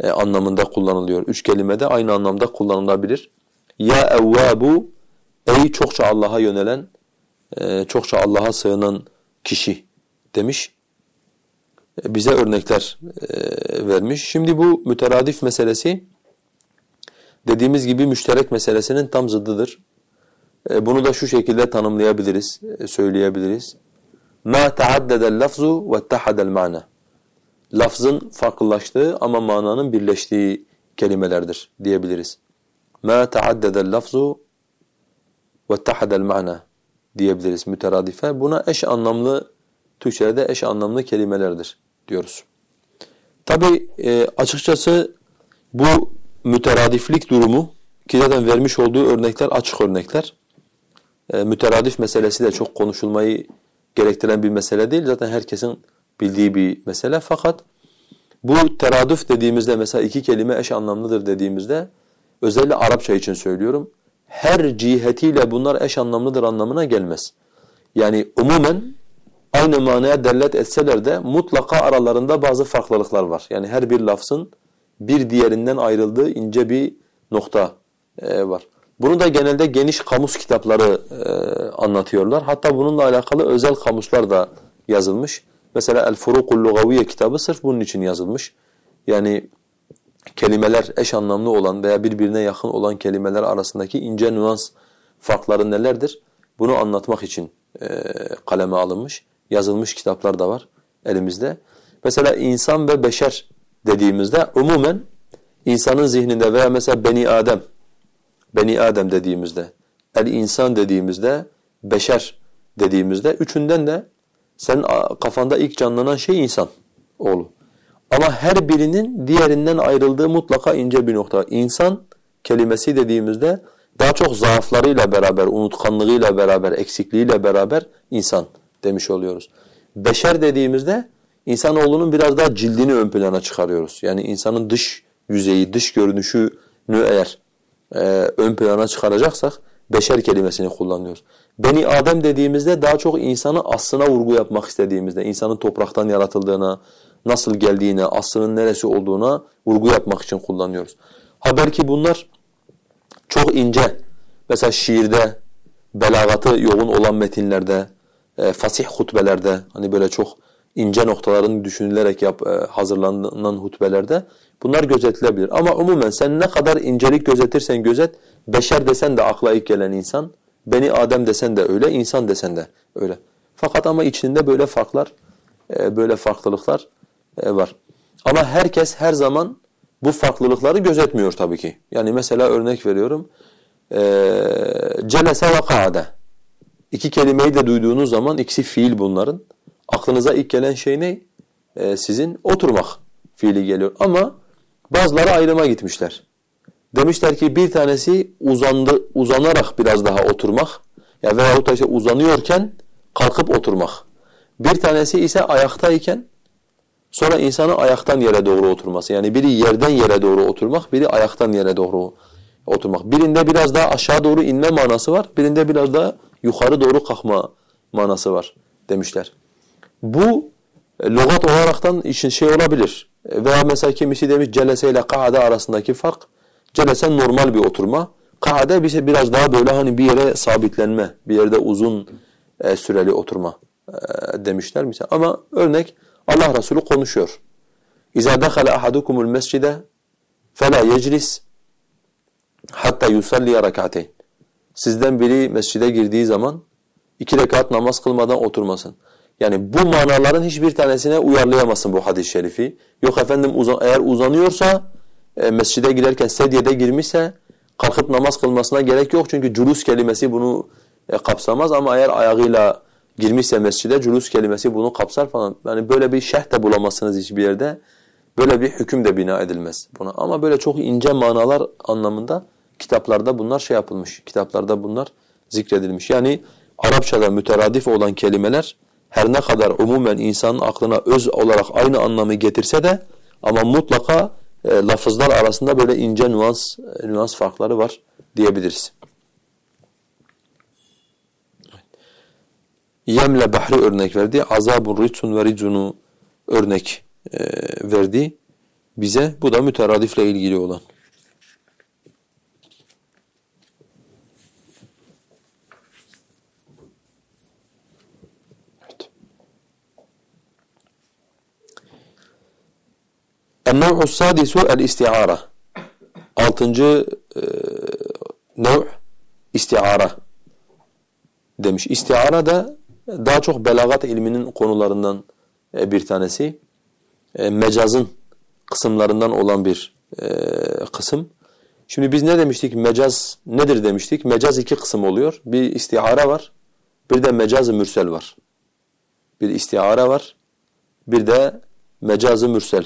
e, anlamında kullanılıyor. Üç kelime de aynı anlamda kullanılabilir. Ya evvabu ey çokça Allah'a yönelen, e, çokça Allah'a sığınan kişi demiş bize örnekler e, vermiş. Şimdi bu müteradif meselesi dediğimiz gibi müşterek meselesinin tam zıddıdır. E, bunu da şu şekilde tanımlayabiliriz, e, söyleyebiliriz. مَا تَعَدَّدَ اللَّفْزُ وَاتَّحَدَ الْمَعْنَى Lafzın farklılaştığı ama mananın birleştiği kelimelerdir diyebiliriz. مَا تَعَدَّدَ اللَّفْزُ وَاتَّحَدَ الْمَعْنَى diyebiliriz müteradife. Buna eş anlamlı Türkçe'de eş anlamlı kelimelerdir diyoruz. Tabi e, açıkçası bu müteradiflik durumu ki zaten vermiş olduğu örnekler açık örnekler. E, müteradif meselesi de çok konuşulmayı gerektiren bir mesele değil. Zaten herkesin bildiği bir mesele. Fakat bu teradüf dediğimizde mesela iki kelime eş anlamlıdır dediğimizde özellikle Arapça için söylüyorum. Her cihetiyle bunlar eş anlamlıdır anlamına gelmez. Yani umumen aynı manaya dellet etseler de mutlaka aralarında bazı farklılıklar var. Yani her bir lafzın bir diğerinden ayrıldığı ince bir nokta e, var. Bunu da genelde geniş kamus kitapları e, anlatıyorlar. Hatta bununla alakalı özel kamuslar da yazılmış. Mesela El Furukul Lugaviye kitabı sırf bunun için yazılmış. Yani kelimeler eş anlamlı olan veya birbirine yakın olan kelimeler arasındaki ince nüans farkları nelerdir? Bunu anlatmak için e, kaleme alınmış, yazılmış kitaplar da var elimizde. Mesela insan ve beşer dediğimizde umumen insanın zihninde veya mesela beni Adem, beni Adem dediğimizde, el insan dediğimizde, beşer dediğimizde üçünden de senin kafanda ilk canlanan şey insan oğlu. Ama her birinin diğerinden ayrıldığı mutlaka ince bir nokta. İnsan kelimesi dediğimizde daha çok zaaflarıyla beraber, unutkanlığıyla beraber, eksikliğiyle beraber insan demiş oluyoruz. Beşer dediğimizde insanoğlunun biraz daha cildini ön plana çıkarıyoruz. Yani insanın dış yüzeyi, dış görünüşünü eğer e, ön plana çıkaracaksak beşer kelimesini kullanıyoruz. Beni Adem dediğimizde daha çok insanı aslına vurgu yapmak istediğimizde, insanın topraktan yaratıldığına, nasıl geldiğine, aslının neresi olduğuna vurgu yapmak için kullanıyoruz. Ha belki bunlar çok ince, mesela şiirde, belagatı yoğun olan metinlerde, e, fasih hutbelerde, hani böyle çok ince noktaların düşünülerek yap, e, hazırlanan hutbelerde bunlar gözetilebilir. Ama umumen sen ne kadar incelik gözetirsen gözet, beşer desen de akla ilk gelen insan, beni Adem desen de öyle, insan desen de öyle. Fakat ama içinde böyle farklar, e, böyle farklılıklar e, var. Ama herkes her zaman bu farklılıkları gözetmiyor tabii ki. Yani mesela örnek veriyorum. E, celese ve kaade. İki kelimeyi de duyduğunuz zaman ikisi fiil bunların. Aklınıza ilk gelen şey ne? Sizin oturmak fiili geliyor. Ama bazıları ayrıma gitmişler. Demişler ki bir tanesi uzandı, uzanarak biraz daha oturmak. Ya veyahut da işte uzanıyorken kalkıp oturmak. Bir tanesi ise ayaktayken sonra insanın ayaktan yere doğru oturması. Yani biri yerden yere doğru oturmak, biri ayaktan yere doğru oturmak. Birinde biraz daha aşağı doğru inme manası var, birinde biraz daha yukarı doğru kalkma manası var demişler. Bu e, lügat olaraktan için şey olabilir. E, veya mesela kimisi demiş celese ile kaade arasındaki fark. Celese normal bir oturma. Kaade bir şey biraz daha böyle hani bir yere sabitlenme, bir yerde uzun e, süreli oturma e, demişler mesela. Ama örnek Allah Resulü konuşuyor. İza dakhala ahadukumul mescide fela yeclis hatta yusalli rak'ateyn. Sizden biri mescide girdiği zaman iki rekat namaz kılmadan oturmasın. Yani bu manaların hiçbir tanesine uyarlayamazsın bu hadis-i şerifi. Yok efendim uzan, eğer uzanıyorsa e, mescide girerken sedyede girmişse kalkıp namaz kılmasına gerek yok. Çünkü culus kelimesi bunu e, kapsamaz ama eğer ayağıyla girmişse mescide culus kelimesi bunu kapsar falan. Yani böyle bir şerh de bulamazsınız hiçbir yerde. Böyle bir hüküm de bina edilmez buna. Ama böyle çok ince manalar anlamında kitaplarda bunlar şey yapılmış. Kitaplarda bunlar zikredilmiş. Yani Arapçada müteradif olan kelimeler her ne kadar umumen insanın aklına öz olarak aynı anlamı getirse de ama mutlaka e, lafızlar arasında böyle ince nüans e, nüans farkları var diyebiliriz. Yemle bahri örnek verdi. Azabun ritsun ve ricunu örnek e, verdi bize. Bu da müteradifle ilgili olan. El-nev'u sadisu el-isti'ara. Altıncı e, nev isti'ara demiş. İsti'ara da daha çok belagat ilminin konularından e, bir tanesi. E, mecazın kısımlarından olan bir e, kısım. Şimdi biz ne demiştik? Mecaz nedir demiştik? Mecaz iki kısım oluyor. Bir istihara var, bir de mecaz mürsel var. Bir istiara var. Bir de mecazı mürsel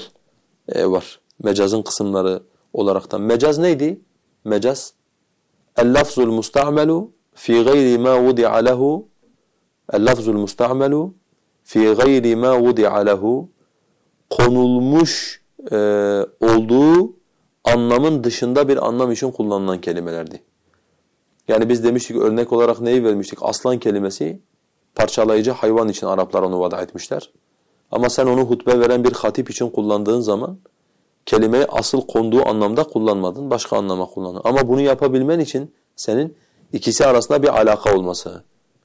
e, var. Mecazın kısımları olaraktan. Mecaz neydi? Mecaz el-lafzul musta'melu fi gayri ma vudi'a lehu el-lafzul musta'melu fi gayri ma vudi'a lehu konulmuş e, olduğu anlamın dışında bir anlam için kullanılan kelimelerdi. Yani biz demiştik örnek olarak neyi vermiştik? Aslan kelimesi parçalayıcı hayvan için Araplar onu vada etmişler. Ama sen onu hutbe veren bir hatip için kullandığın zaman kelimeyi asıl konduğu anlamda kullanmadın, başka anlama kullandın. Ama bunu yapabilmen için senin ikisi arasında bir alaka olması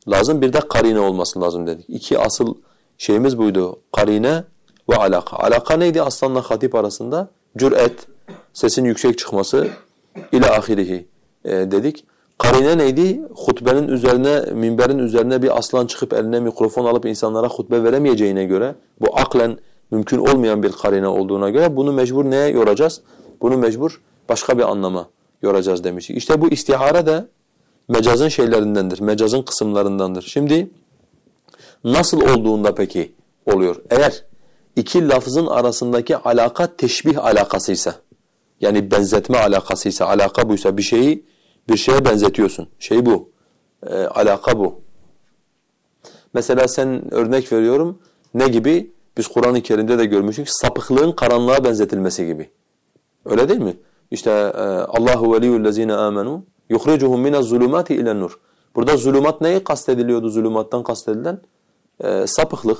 lazım. Bir de karine olması lazım dedik. İki asıl şeyimiz buydu. Karine ve alaka. Alaka neydi aslanla hatip arasında? Cüret, sesin yüksek çıkması ile ahirihi e, dedik. Karine neydi? Hutbenin üzerine, minberin üzerine bir aslan çıkıp eline mikrofon alıp insanlara hutbe veremeyeceğine göre, bu aklen mümkün olmayan bir karine olduğuna göre bunu mecbur neye yoracağız? Bunu mecbur başka bir anlama yoracağız demiştik. İşte bu istihare de mecazın şeylerindendir, mecazın kısımlarındandır. Şimdi nasıl olduğunda peki oluyor? Eğer iki lafzın arasındaki alaka teşbih alakasıysa, yani benzetme alakasıysa, alaka buysa bir şeyi bir şeye benzetiyorsun. Şey bu. E, alaka bu. Mesela sen örnek veriyorum. Ne gibi? Biz Kur'an-ı Kerim'de de görmüştük. Sapıklığın karanlığa benzetilmesi gibi. Öyle değil mi? İşte e, Allahu veliyyullezine amenu yukhricuhum minez zulumati ilen nur. Burada zulümat neyi kastediliyordu zulümattan kastedilen? E, sapıklık,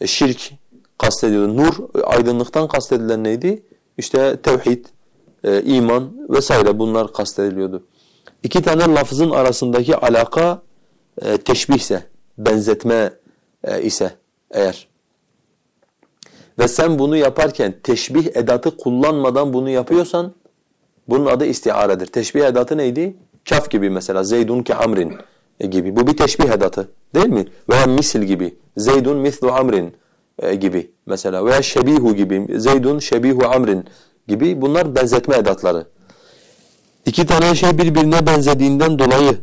e, şirk kastediliyordu. Nur aydınlıktan kastedilen neydi? İşte tevhid, e, iman vesaire bunlar kastediliyordu. İki tane lafızın arasındaki alaka e, teşbihse, benzetme e, ise eğer ve sen bunu yaparken teşbih edatı kullanmadan bunu yapıyorsan bunun adı istiaredir. Teşbih edatı neydi? Kaf gibi mesela Zeydun ki Amrin e, gibi. Bu bir teşbih edatı değil mi? Veya misil gibi. Zeydun mislu Amrin e, gibi mesela veya şebihu gibi. Zeydun şebihu Amrin gibi bunlar benzetme edatları. İki tane şey birbirine benzediğinden dolayı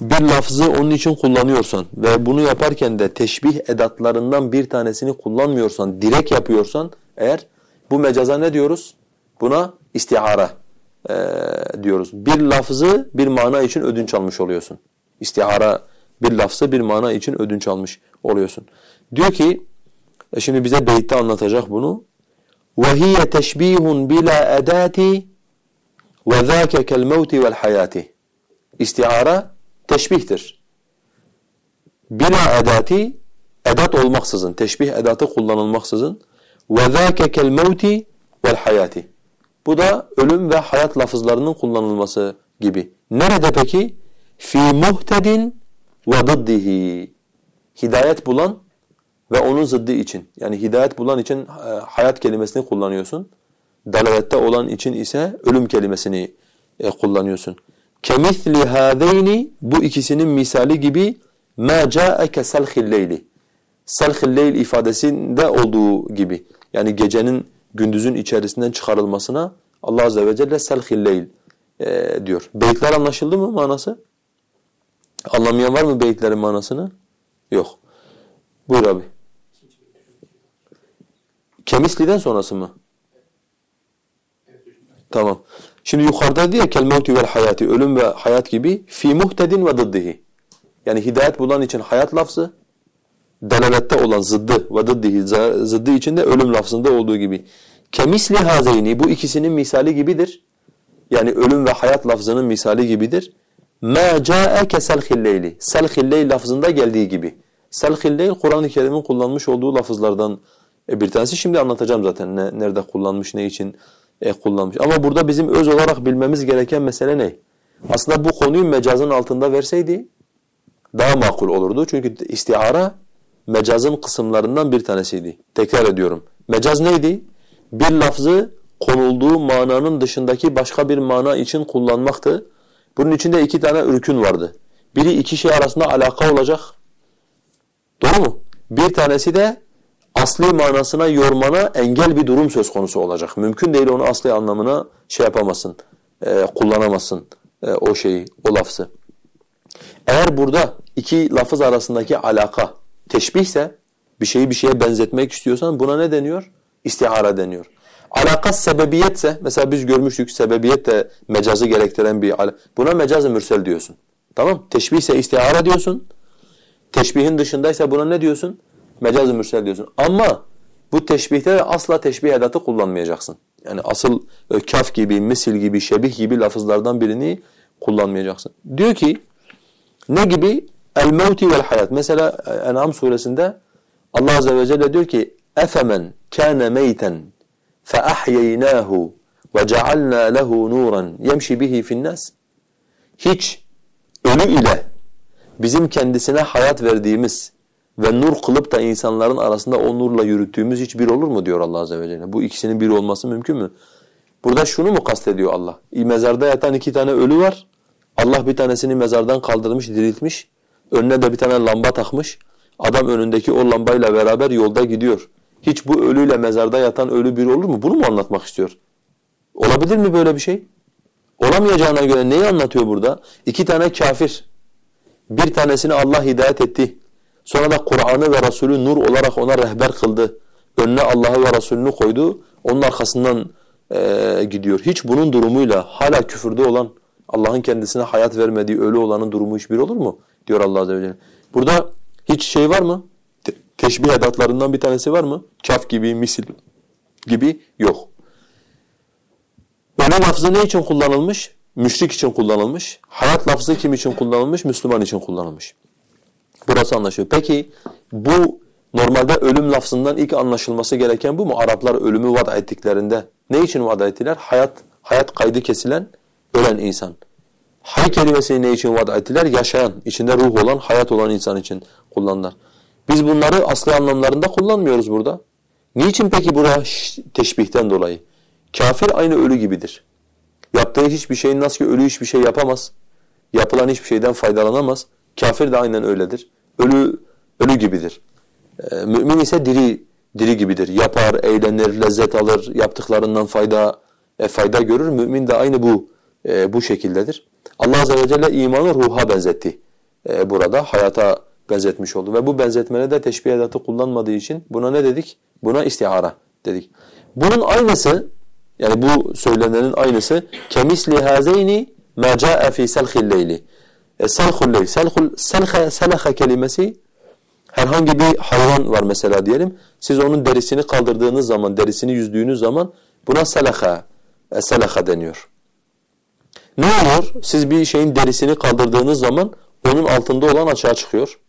bir lafzı onun için kullanıyorsan ve bunu yaparken de teşbih edatlarından bir tanesini kullanmıyorsan, direkt yapıyorsan eğer bu mecaza ne diyoruz? Buna istihara e, diyoruz. Bir lafzı bir mana için ödünç almış oluyorsun. İstihara bir lafzı bir mana için ödünç almış oluyorsun. Diyor ki, e şimdi bize beytte anlatacak bunu. وَهِيَ تَشْبِيهٌ بِلَا اَدَاتِ وَذَاكَ كَالْمَوْتِ وَالْحَيَاتِ İstihara teşbihtir. Bila edati, edat olmaksızın, teşbih edatı kullanılmaksızın وَذَاكَ كَالْمَوْتِ وَالْحَيَاتِ Bu da ölüm ve hayat lafızlarının kullanılması gibi. Nerede peki? fi muhtedin ve dıddihi. Hidayet bulan ve onun zıddı için. Yani hidayet bulan için e, hayat kelimesini kullanıyorsun. Dalalette olan için ise ölüm kelimesini e, kullanıyorsun. Kemisli hâzeyni bu ikisinin misali gibi ca'eke selhil leyli. Selhil leyl ifadesinde olduğu gibi. Yani gecenin gündüzün içerisinden çıkarılmasına Allah azze ve celle selhil leyl e, diyor. Beytler anlaşıldı mı manası? Anlamayan var mı beytlerin manasını? Yok. Buyur abi. Kemisli'den sonrası mı? Tamam. Şimdi yukarıda diye kel mevti vel hayati ölüm ve hayat gibi fi muhtedin ve dıddihi. Yani hidayet bulan için hayat lafzı delalette olan zıddı ve dıddihi zıddı içinde ölüm lafzında olduğu gibi. Kemisli hazeyni bu ikisinin misali gibidir. Yani ölüm ve hayat lafzının misali gibidir. Ma ca'eke selhil leyli. Selhil leyl lafzında geldiği gibi. Selhil leyl Kur'an-ı Kerim'in kullanmış olduğu lafızlardan bir tanesi. Şimdi anlatacağım zaten ne, nerede kullanmış, ne için e, kullanmış. Ama burada bizim öz olarak bilmemiz gereken mesele ne? Aslında bu konuyu mecazın altında verseydi daha makul olurdu. Çünkü istihara mecazın kısımlarından bir tanesiydi. Tekrar ediyorum. Mecaz neydi? Bir lafzı konulduğu mananın dışındaki başka bir mana için kullanmaktı. Bunun içinde iki tane ürkün vardı. Biri iki şey arasında alaka olacak. Doğru mu? Bir tanesi de asli manasına yormana engel bir durum söz konusu olacak. Mümkün değil onu asli anlamına şey yapamazsın, e, kullanamazsın e, o şeyi, o lafzı. Eğer burada iki lafız arasındaki alaka teşbihse, Bir şeyi bir şeye benzetmek istiyorsan buna ne deniyor? İstihara deniyor. Alakas sebebiyetse mesela biz görmüştük sebebiyet de mecazı gerektiren bir buna mecaz-ı mürsel diyorsun. Tamam? Teşbih ise istihara diyorsun. Teşbihin dışındaysa buna ne diyorsun? mecaz-ı mürsel diyorsun. Ama bu teşbihte de asla teşbih edatı kullanmayacaksın. Yani asıl e, kaf gibi, misil gibi, şebih gibi lafızlardan birini kullanmayacaksın. Diyor ki ne gibi? El mevti vel hayat. Mesela e, En'am suresinde Allah azze ve celle diyor ki efemen kana meyten fe ahyeynâhu ve cealnâ lehu nuran yemşi bihi finnas. Hiç ölü ile bizim kendisine hayat verdiğimiz ve nur kılıp da insanların arasında o nurla yürüttüğümüz hiç bir olur mu diyor Allah azze ve celle. Bu ikisinin bir olması mümkün mü? Burada şunu mu kastediyor Allah? Mezarda yatan iki tane ölü var. Allah bir tanesini mezardan kaldırmış, diriltmiş. Önüne de bir tane lamba takmış. Adam önündeki o lambayla beraber yolda gidiyor. Hiç bu ölüyle mezarda yatan ölü biri olur mu? Bunu mu anlatmak istiyor? Olabilir mi böyle bir şey? Olamayacağına göre neyi anlatıyor burada? İki tane kafir. Bir tanesini Allah hidayet etti. Sonra da Kur'an'ı ve Resulü nur olarak ona rehber kıldı. Önüne Allah'ı ve Resulünü koydu. Onun arkasından e, gidiyor. Hiç bunun durumuyla hala küfürde olan, Allah'ın kendisine hayat vermediği ölü olanın durumu hiçbir olur mu? Diyor Allah Azze ve Celle. Burada hiç şey var mı? Te teşbih edatlarından bir tanesi var mı? Kaf gibi, misil gibi yok. Ölü lafzı ne için kullanılmış? Müşrik için kullanılmış. Hayat lafzı kim için kullanılmış? Müslüman için kullanılmış. Burası anlaşılıyor. Peki bu normalde ölüm lafzından ilk anlaşılması gereken bu mu? Araplar ölümü vada ettiklerinde ne için vada ettiler? Hayat hayat kaydı kesilen ölen insan. Hay kelimesini ne için vada ettiler? Yaşayan, içinde ruh olan, hayat olan insan için kullanırlar. Biz bunları asli anlamlarında kullanmıyoruz burada. Niçin peki burada teşbihten dolayı? Kafir aynı ölü gibidir. Yaptığı hiçbir şeyin nasıl ki ölü hiçbir şey yapamaz. Yapılan hiçbir şeyden faydalanamaz. Kafir de aynen öyledir. Ölü ölü gibidir. Ee, mümin ise diri diri gibidir. Yapar, eğlenir, lezzet alır, yaptıklarından fayda e, fayda görür. Mümin de aynı bu e, bu şekildedir. Allah azze ve celle imanı ruha benzetti. E, burada hayata benzetmiş oldu ve bu benzetmede de teşbih edatı kullanmadığı için buna ne dedik? Buna istihara dedik. Bunun aynısı yani bu söylenenin aynısı kemisli hazeyni ma caa fi selhil. E, selhul leyl. Selhul selha selaha kelimesi herhangi bir hayvan var mesela diyelim. Siz onun derisini kaldırdığınız zaman, derisini yüzdüğünüz zaman buna selaha e, deniyor. Ne olur? Siz bir şeyin derisini kaldırdığınız zaman onun altında olan açığa çıkıyor.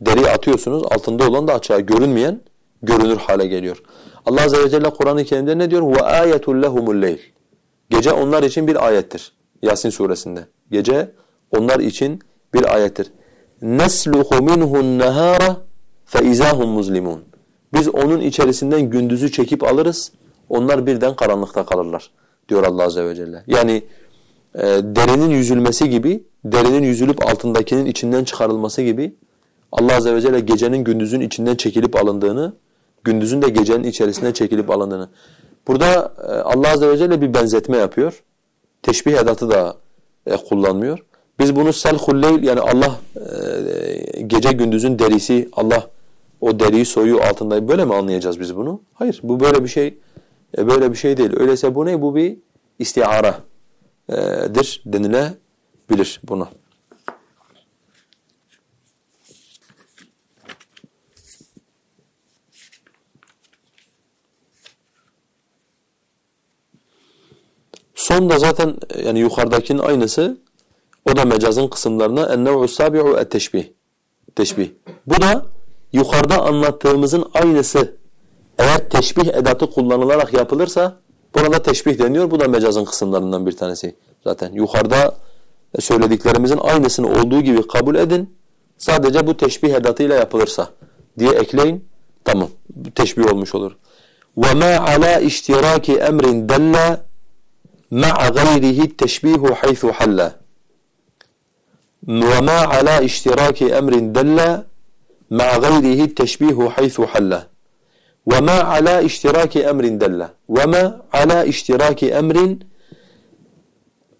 Deriyi atıyorsunuz, altında olan da açığa görünmeyen görünür hale geliyor. Allah azze ve celle Kur'an-ı Kerim'de ne diyor? Ayetul lehumul leyl. Gece onlar için bir ayettir. Yasin suresinde. Gece onlar için bir ayettir. Nesluhu minhu'n nahara fe izahum muzlimun. Biz onun içerisinden gündüzü çekip alırız. Onlar birden karanlıkta kalırlar diyor Allah azze ve celle. Yani e, derinin yüzülmesi gibi, derinin yüzülüp altındakinin içinden çıkarılması gibi Allah azze ve celle gecenin gündüzün içinden çekilip alındığını, gündüzün de gecenin içerisinden çekilip alındığını. Burada e, Allah azze ve celle bir benzetme yapıyor. Teşbih edatı da e, kullanmıyor. Biz bunu selhul leyl yani Allah e, gece gündüzün derisi, Allah o deriyi soyuyor altında böyle mi anlayacağız biz bunu? Hayır bu böyle bir şey e, böyle bir şey değil. Öyleyse bu ne? Bu bir istiaradır denilebilir buna. Son da zaten yani yukarıdakinin aynısı o da mecazın kısımlarına en-nev'u sabi'u et-teşbih. Teşbih. Bu da yukarıda anlattığımızın aynısı eğer teşbih edatı kullanılarak yapılırsa burada teşbih deniyor. Bu da mecazın kısımlarından bir tanesi. Zaten yukarıda söylediklerimizin aynısını olduğu gibi kabul edin. Sadece bu teşbih edatıyla yapılırsa diye ekleyin. Tamam. Teşbih olmuş olur. وَمَا عَلَى اِشْتِرَاكِ اَمْرٍ دَلَّ مَعَ غَيْرِهِ التَّشْبِيهُ حَيْثُ حَلَّ وما على اشتراك أمر دل مع غيره التشبيه حيث حل وما على اشتراك أمر دل وما على اشتراك أمر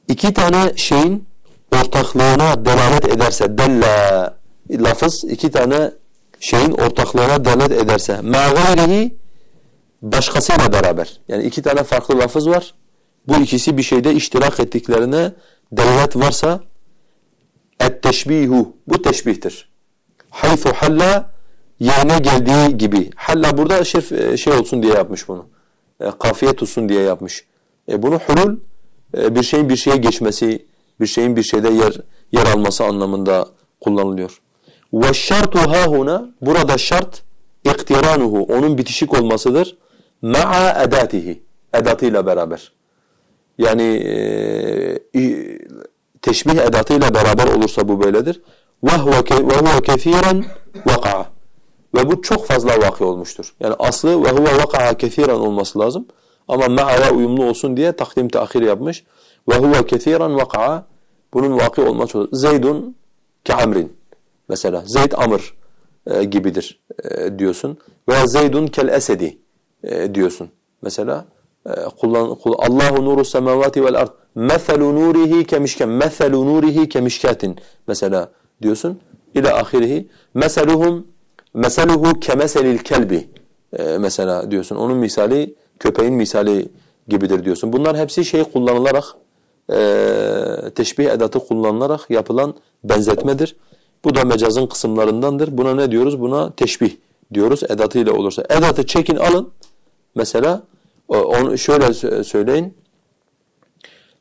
iki tane şeyin ortaklığına delalet ederse della lafız iki tane şeyin ortaklığına delalet ederse ma gayrihi başkasıyla beraber. Yani iki tane farklı lafız var. Bu ikisi bir şeyde iştirak ettiklerine delalet varsa et-teşbihu bu teşbihtir. Haythu halla yerine geldiği gibi. Halla burada şef, şey olsun diye yapmış bunu. E, kafiye tutsun diye yapmış. E, bunu hulul e, bir şeyin bir şeye geçmesi, bir şeyin bir şeyde yer yer alması anlamında kullanılıyor. Ve şartu hahuna burada şart iktiranuhu onun bitişik olmasıdır. Ma'a edatihi edatıyla beraber. Yani e, teşbih edatıyla beraber olursa bu böyledir. وَهُوَ كَثِيرًا وَقَعَ Ve bu çok fazla vakı olmuştur. Yani aslı وَهُوَ وَقَعَ كَثِيرًا olması lazım. Ama ma'ala uyumlu olsun diye takdim teahhir yapmış. وَهُوَ كَثِيرًا وَقَعَ Bunun vakı olması lazım. Zeydun ke'amrin mesela. Zeyd amr e, gibidir e, diyorsun. Veya Zeydun kel esedi e, diyorsun. Mesela e, kullan, kul, Allahu nuru semavati vel ard. Meselu nurihi kemişken. Meselu nurihi kemişkatin. Mesela diyorsun. İle ahirihi. Meseluhum meseluhu kemeselil kelbi. E, mesela diyorsun. Onun misali köpeğin misali gibidir diyorsun. Bunlar hepsi şey kullanılarak e, teşbih edatı kullanılarak yapılan benzetmedir. Bu da mecazın kısımlarındandır. Buna ne diyoruz? Buna teşbih diyoruz edatıyla olursa. Edatı çekin alın. Mesela onu şöyle söyleyin.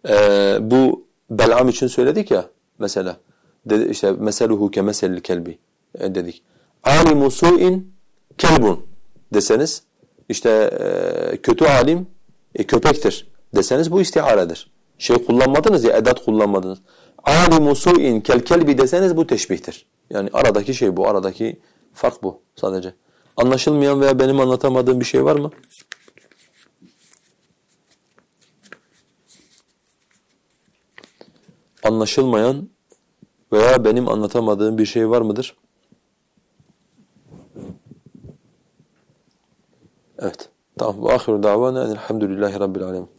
Ee, bu Bel'am için söyledik ya mesela. Dedi işte meseluhu ke meselil kelbi e, dedik. Alimu su'in kelbun deseniz işte e, kötü alim e, köpektir deseniz bu istiharedir. Şey kullanmadınız ya edat kullanmadınız. Alimu su'in kel kelbi deseniz bu teşbihtir. Yani aradaki şey bu, aradaki fark bu sadece. Anlaşılmayan veya benim anlatamadığım bir şey var mı? Anlaşılmayan veya benim anlatamadığım bir şey var mıdır? Evet. Tamam. Ve ahiru davana elhamdülillahi rabbil alemin.